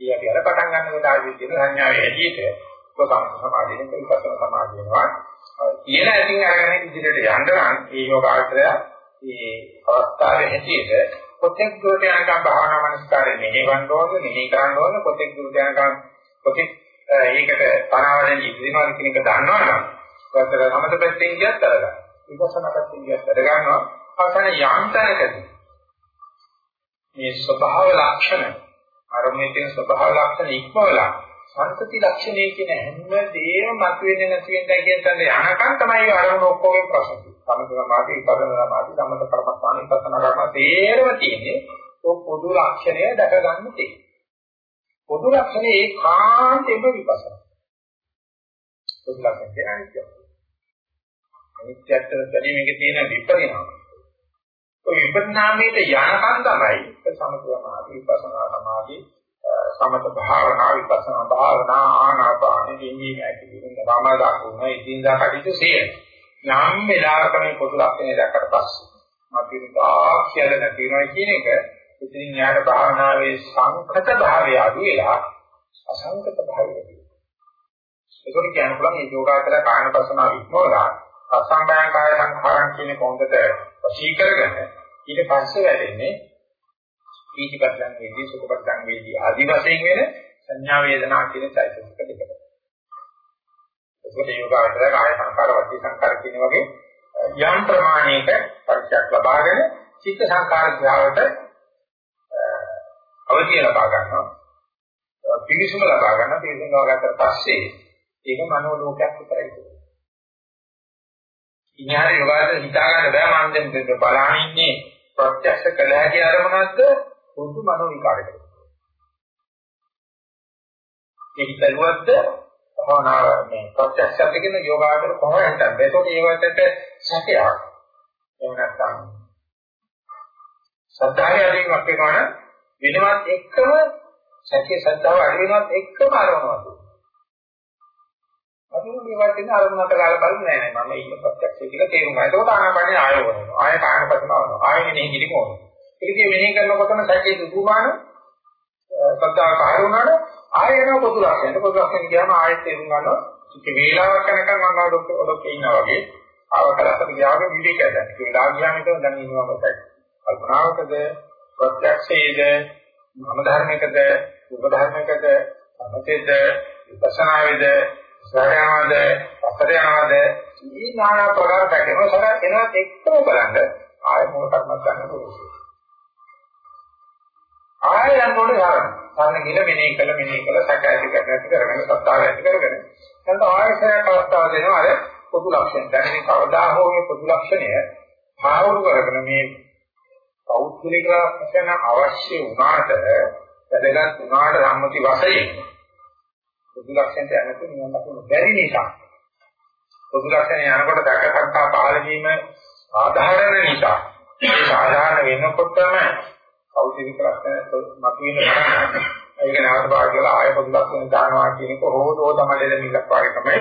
ඒ අපි අර පටන් ගන්නකොට ආදී කියන සංඥාවේ ඇදීට කොතම සමාධියෙන් විපස්සනා සමාධියනවා කියන ඇතින් අරගෙන ඉදිරියට යන්න නම් ඒ යෝගාචරය මේ අවස්ථාවේ හැටියට කොතෙක් දුරට යනකම් භාවනා මනස්කාරය මෙහෙවන්න ඕනේ මෙහෙ කරන්න ඕනේ කොතෙක් දුරට යනකම් කොතෙක් ඒකට පරාවලෙන් ඉදිරියනවා කියන එක දන්නවනම් වතර සමත පැත්තෙන් කියත් අරගන්න. විපස්සනා පැත්තෙන් කියත් අර ගන්නවා. අවසාන යන්තනකදී මේ ස්වභාව ලක්ෂණ අරමුණේ තියෙන ස්වභාව ලක්ෂණ ඉක්මවලා සංතති ලක්ෂණය කියන හැම දෙයක්ම මතුවෙන්නේ නැති වෙනයි කියන තැන යනකම් තමයි අරමුණ ඔක්කොගේ ප්‍රශ්න. සමත සමාධි, විපස්සනා සමාධි, සමත කර්මස්ථාන, විපස්සනා කර්ම තේරම තියෙන්නේ ඔය පොදු ලක්ෂණය දැක ගන්න තියෙන්නේ. පොදු ලක්ෂණය ඒකාන්තයෙන්ම විපස්සනා. පොදු ලක්ෂණය කියන්නේ අනිත්‍යය. අනිත්‍යයට වැඩි මේකේ තියෙන විපරිණාමය. ඔය විපරිණාමයට යනකම් තමයි සමතුලමාදී විපස්සනා සමාධි සමත භාවනා විපස්සනා භාවනා ආනාපානෙ දෙන්නේ ඇතිවෙන නම දක්වන ඉදින්දා කටයුතු සිය. නම් වෙලාවක මේ පොදු ලක්ෂණය දැක්කට පස්සේ මතිරිකා කියලා නැතිනවා කියන එක ඉතින් යාට භාවනාවේ සංකත භාවය අඩු වෙලා අසංකත භාවය වැඩි වෙනවා. ඒකෝට කියන්න පුළුවන් මේ යෝගාචර කායන පසනාව ඉක්මවලා අසංබයං කාය සංඛාරම් කියන කොන්දට වශී කරගෙන ඊට පස්සේ වැඩෙන්නේ ඊටිපස්සන් වේදී සුඛපස්සන් වේදී ආදි වශයෙන් වෙන සංඥා වේදනා කියන চৈতසික දෙකට. ඒකේ යෝගාචර කාය සංඛාර වචී සංඛාර කියන වගේ යම් ප්‍රමාණයක පරිච්ඡයක් ලබාගෙන චිත්ත සංඛාර ධ්‍යාවට අවධිය ලබා ගන්නවා. පිවිසුම ලබා ගන්න පිවිසුම ලබා ගන්නට පස්සේ ඒක මනෝ ලෝකයක් විතරයි. ඉන්හාර යෝගාද හිතා ගන්න බෑ මම දැන් බලහන් ඉන්නේ ප්‍රත්‍යක්ෂ කළ හැකි අරමුණක්ද පොදු මනෝ විකාරයකට. ඒක හිතලුවද්ද භවනාව මේ ප්‍රත්‍යක්ෂත් කියන යෝගාවතර කොහොමද හිතන්නේ? ඒකෝ ඒවට සැකයක්. එහෙම නැත්නම් සද්ධාය අධිකමක් වෙනවනම් වෙනවත් එක්කම සැකේ සද්ධාව අඩු වෙනවත් එක්කම ආරවනවා. අපි මේ වටින අරමුණට ගාලා බලන්නේ නැහැ මම ඉන්න ප්‍රත්‍යක්ෂය කියලා තේරුම් ගන්න. ඒකට ආනපනේ ආයෝ වෙනවා. ආය කායනපතන වෙනවා. ආය මෙනෙහි කිරීම ඕනේ. ඒකදී මෙනෙහි කරනකොටම සැකේ දුදුමාන සද්ධා කාය වුණාට ආය එනවා පොදු ලක්ෂණ. පොදු ලක්ෂණ කියම ආයෙත් තේරුම් ගන්නවා. ඒක වේලාවක් යනකම් මම ඔඩොක් ඔඩොක් ඉන්නවා වගේ ආවකලකට ගියාගේ විදිහට දැන්. ඒ වෙලාව ගියාම හිතන දැන් ඉන්නවා මොකක්ද? කල්පනාවකද ප්‍රත්‍යක්ෂයේද මම ධර්මයකද උප ධර්මයකද සමතේද විපස්සනාවේද සරයනවද අතර යනවද මේ নানা ප්‍රකාර පැකේම සර එනවත් එක්කම බලන්න. ආය මොන කර්මයක් ගන්න ඕනේ ආය යනකොට හරන සාරණ. ගිල මෙනේ කළ මෙනේ කළ සැක ඇති කරගෙන ඇති කරගෙන සත්‍යාව ඇති කරගෙන. එතන ආයසයක් අවස්ථාව දෙනවා අර පොදු ලක්ෂණ. දැන් මේ කවදා හෝ මේ පොදු ලක්ෂණය පාවුරු කරගෙන මේ පෞද්ගලික ලක්ෂණ අවශ්‍ය වුණාට වැදගත් වුණාට සම්මති වශයෙන් පොදු ලක්ෂණයට යනකොට නිවන් දකින්න බැරි නිසා පොදු ලක්ෂණ යනකොට දැකසක්කා පහළ වීම සාධාරණ නිසා ඒ සාධාරණ වෙනකොටම කෞතික ලක්ෂණ මතුවෙන කරන්නේ ඒක නැවත පාඩ කරලා ආය පොදු ලක්ෂණ දානවා කියන එක හොදෝ තමයි දෙමිලක් වාගේ තමයි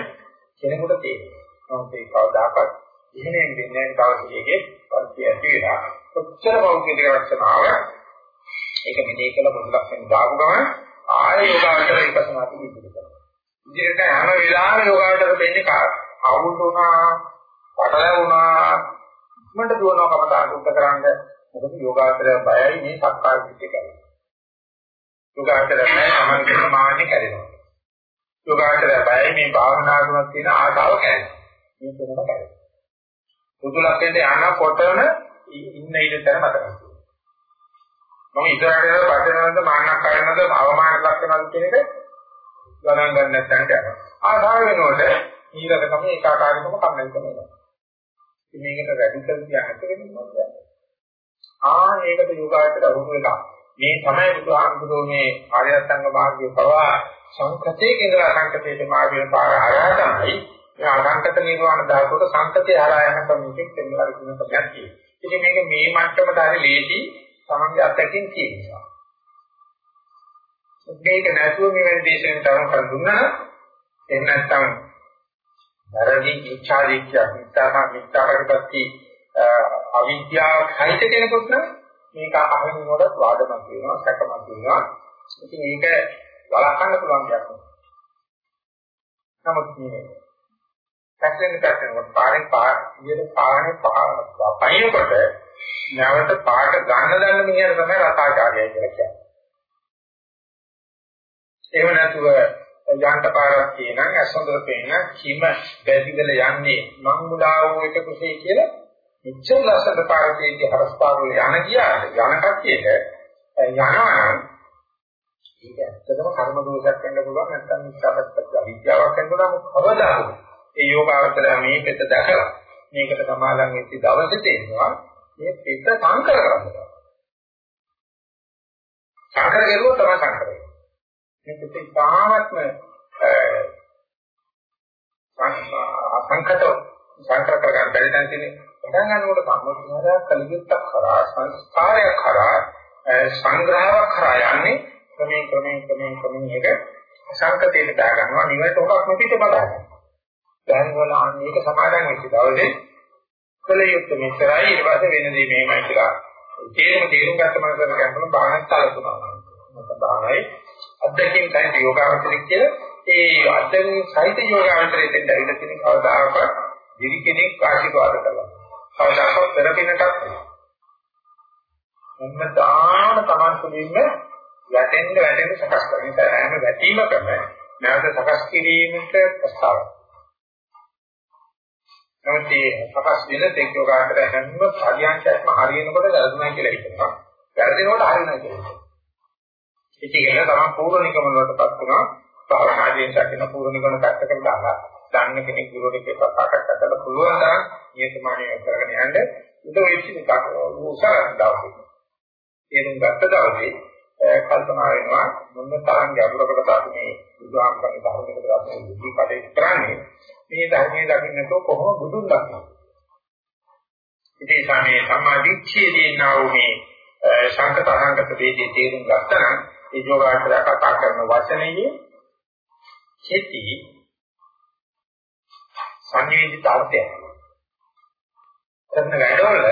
කෙනෙකුට තේරෙන්නේ. නමුත් ඒ කවදාකවත් ඉහෙනෙන් දෙන්නේ දවසේගේ පරිචය ඇති වෙලා කොච්චර කෞතික ලක්ෂණ ආව ඒක මෙදී කළ පොදු ලක්ෂණ දාපු ගමන් ආය යෝගාවචර විපස්සනාති විදිහට. ඉදිරියට හැම වෙලාවෙම යෝගාවචර දෙන්නේ අවුල් වුණා, පටල වුණා, මන්ට දුවනවා කමතාට උත්තර කරන්න. මොකද යෝගාවචර බයයි මේ සක්කාය දිට්ඨිය කරන්නේ. යෝගාවචර බයයි සමන් කියන මාන්නේ කැඩෙනවා. යෝගාවචර බයයි මේ භාවනා කරන තියෙන ආශාව කැඩෙනවා. මේ දෙන්නම කැඩෙනවා. පුදු ලක්ෂණයට යනකොටම ඉන්න ඉඩතර මතකයි. මම ඉස්සරහට පස්සෙනවද මාන්නක් කරනවද අවමාන ලක්ෂණවද කියන එක ගණන් ගන්න නැත්නම් යනවා. ආධාර වෙනකොට ඊළඟ තමයි ඒකාකාරීකම කම්මැලි කරනවා. ඉතින් මේකට රැඩිකල් කියන්නේ වෙන්නේ ආ ඒකට යෝගාවචර වුණ වෙලා මේ තමයි බුදුහාමුදුරුවෝ මේ ආර්ය අෂ්ටාංග මාර්ගයේ පවා සංකතේ ඉඳලා සංකතේට මාර්ගය පාර හරහා තමයි මේ අනන්තක නිර්වාණ ධාතුවට සංකතේ හරහා යන ක්‍රමයකින් දෙන්නවා කියන කමක් තියෙනවා. ඉතින් මේක මේ මට්ටමට හරි ලේසි තමන්ගේ අත්දැකීම් තියෙන නිසා. මේක නැතුව මෙවැනි දේශනෙන් තරම් කර දුන්නා නම් එහෙම නැත්නම් වැරදි ඉච්ඡා දිච්ඡා මිත්‍යාම මිත්‍යාකරපත්ති අවිද්‍යාව සහිත කෙනෙකුට නම් මේක අහගෙන ඉන්නකොට වාදමක් වෙනවා සැකමක් වෙනවා. ඉතින් මේක වළක්වන්න පුළුවන් දෙයක් නෙවෙයි. නමුත් මේ පැටලෙන පැටලෙන පාරේ පාර ඉහළ පාරේ පාර පයින්කොට නැවත පාට ගන්න දන්න මිනිහට තමයි රතාචාර්යය කියලා කියන්නේ. එහෙම නැතුව යන්ට පාරක් කියනනම් ඇසොඳර පේන කිම බැදිදල යන්නේ මං මුලා වූ එක කුසේ කියලා මෙච්චර ලස්සන පාරකේදී හරස්පාරවල යන ගියාට යන කට්ටියට යනවා නම් ඒක ඇත්තටම කර්ම දෝෂයක් වෙන්න පුළුවන් නැත්නම් මිත්‍යාපත්‍ය විද්‍යාවක් වෙන්න පුළුවන් කවදාද ඒ යෝගාවචරය මේ පෙත දැකලා මේකට සමාදන් වෙච්ච දවසේ තේරෙනවා මේ පෙත සංකර කරන්න සංකර කරුවොත් තමයි සංකර වෙන්නේ. මේ පෙත ඉතාමත්ම සංකත සංකර කරගන්න බැරි තැන තියෙන පටන් ගන්නකොට සම්මුතිය කලියුත්තක් කරා සංස්කාරයක් කරා සංග්‍රහයක් කරා යන්නේ ක්‍රමයෙන් ක්‍රමයෙන් ක්‍රමයෙන් ක්‍රමයෙන් එක සංකතයට දා ගන්නවා නිවැරදි හොරක් නොපිට බලා ගන්නවා. දැන් වල අනේක සමාදන් වෙච්ච දවසේ කලියුත් මෙතරයි ඊට පස්සේ වෙනදී මේමයි කියලා තේරුම තේරුම් ගත්ත මනසට ගන්නම බාහනක් තලතුනවා. මොකද බාහනයි අධ්‍යක්ෂින් සහිත යෝගාවචරික කියලා ඒ අධ්‍යක්ෂින් සහිත යෝගාවචරයෙන් දැරිලා තියෙන කවදාකවත් දිවි කෙනෙක් ආශිර්වාද කළා. කවදාකවත් පෙරපිනටත් මොන්නදාන තමන් තුළින්ම වැටෙන්න වැටෙන්න සකස් කරන නිසා හැම වැටීමකම නැවත සකස් කිරීමට ප්‍රස්තාවයක්. නමුත් මේ සකස් වෙන තේකෝගාකට හැම පරියන්කයක්ම හරියනකොට වැරදුනා කියලා හිතනවා. වැරදිනකොට හරියනවා කියලා. ඉතින් ඒක තමයි පූර්ණ නිගමන වලටපත් වුණා. භාවනාදීන් දකින්න පූර්ණ නිගමන පැත්තකට දාලා දන්න කෙනෙක් ගුරුවරයෙක් කතා කරලා පුළුවන් තරම් නියතමානීය කරගෙන යන්න උදව් වෙච්ච එකක් උසාරක් දාන්න. තේරුම් ගත්ත දවසේ කල්පනා වෙනවා මොන තරම් ගැඹුරකට අපි මේ බුදුහාමරගේ ධර්මයකට අපි බුද්ධි කටයුතු කරන්නේ මේ ධර්මයේ දකින්නතෝ කොහොම බුදුන් දක්නවා ඉතින් සමේ සම්මාදිච්ඡේදී නාව මේ සංකත අහංගත වේදී තේරුම් ගත්තා නම් ඒ යෝගාචර කතා කරන වචනයේ කෙටි සංවේදිත අර්ථය කරන වැඩවල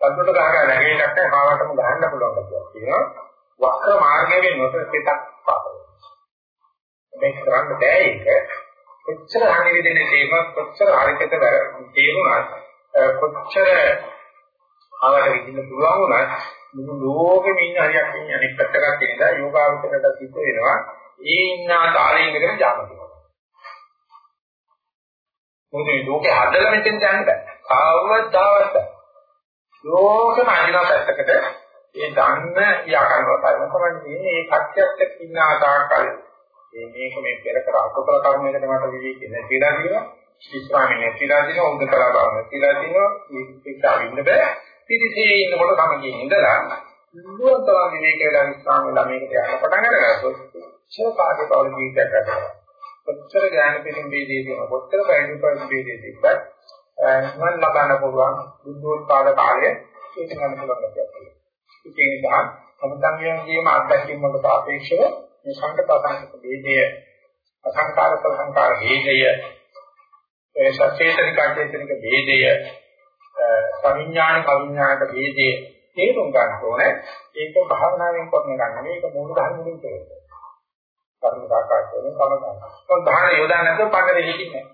පද්මට ගහලා නැගෙන්නට කාවටම ගහන්න පුළුවන් කියලා කියනවා වක්‍ර මාර්ගයෙන් නොතෙතක් පාපය. මේ කරන්න බෑ ඒක. කොච්චර අනිවිදින තේමක් කොච්චර හරිකට තේරුණාත් කොච්චර ආවට විදින්න පුළුවන් වුණත් මුළු ලෝකෙම ඉන්න හරියක් ඉන්නේ අනිත් පැත්තකට ඉඳලා යෝගාවචරයට සිද්ධ වෙනවා. ඒ ඉන්න තාලේ ඉඳගෙන ජාමනවා. මොකද මේ ලෝකේ හදලා මෙතෙන් යන්න බෑ. කවදාවත් ලෝකෙම අනිත් පැත්තකට ඒ දන්න ව්‍යාකරණ වලම තමයි මේ කච්චයක් ඉන්න ආකාරකල් මේ මේක මේ පෙර කර අකුසල කර්මයකට මට විවිධ නැතිලා දිනවා. ඉස්ලාමයේ නැතිලා දිනවා උද්ද කලා බව නැතිලා දිනවා. මේක ඉන්න බෑ. පිටිසේ ඉන්නකොට සමගිය ඉඳලා දුරතවා විවේකයේ ගන්න ඉස්ලාම වෙලා මේකට යන්න පටන් අරගත්තොත් චෝ කාගේ බවල ජීවිතයක් ගන්නවා. කොච්චර ඥාන පිළිම් වේදේදී කොච්චර බයින් පස් වේදේදී බත් මන් ලබන්න පුළුවන් බුද්ධෝත්පාද කාලය ඒක ගන්න පුළුවන්. ගැටයක් ඒ නිසා සම්සංයයන්ගේම අත්දැකීම් වලට සාපේක්ෂව මේ සංකප්පසංක වේදය අසංකාර සංකාර වේදය ඒ සචේතනික අචේතනික වේදය සවිඥානික අවිඥානික වේදය තේරුම් ගන්න ඕනේ ඒක භාවනාවෙන් කරන ගන්න මේක මූල ධර්ම වලින් කරන්නේ කර්ම සාකාරයෙන් සමගන්න. සම්ධාන යොදා නැත්නම් පඩ දෙහිකින්නේ.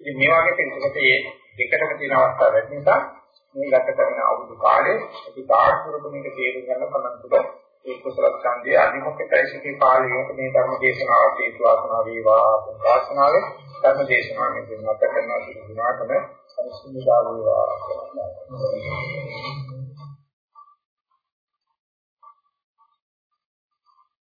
ඉතින් මේ වගේ කෙනෙකුට මේ දෙකටම තියෙන අවස්ථාව වෙන නිසා මේ ගත කරන අවුරුදු කාලේ අපි කාර්යවලට මේක තේරුම් ගන්න පමණ තුළ ඒ කුසල ඡන්දයේ අනිමුඛයිසිකේ පාළියක මේ ධර්ම දේශනාව හේතු වාසනා වේවා වාසනාවේ ධර්ම දේශනාවෙන් දෙන්නත් කරනවා කියන දිනාටම අනිසුනිදා වේවා.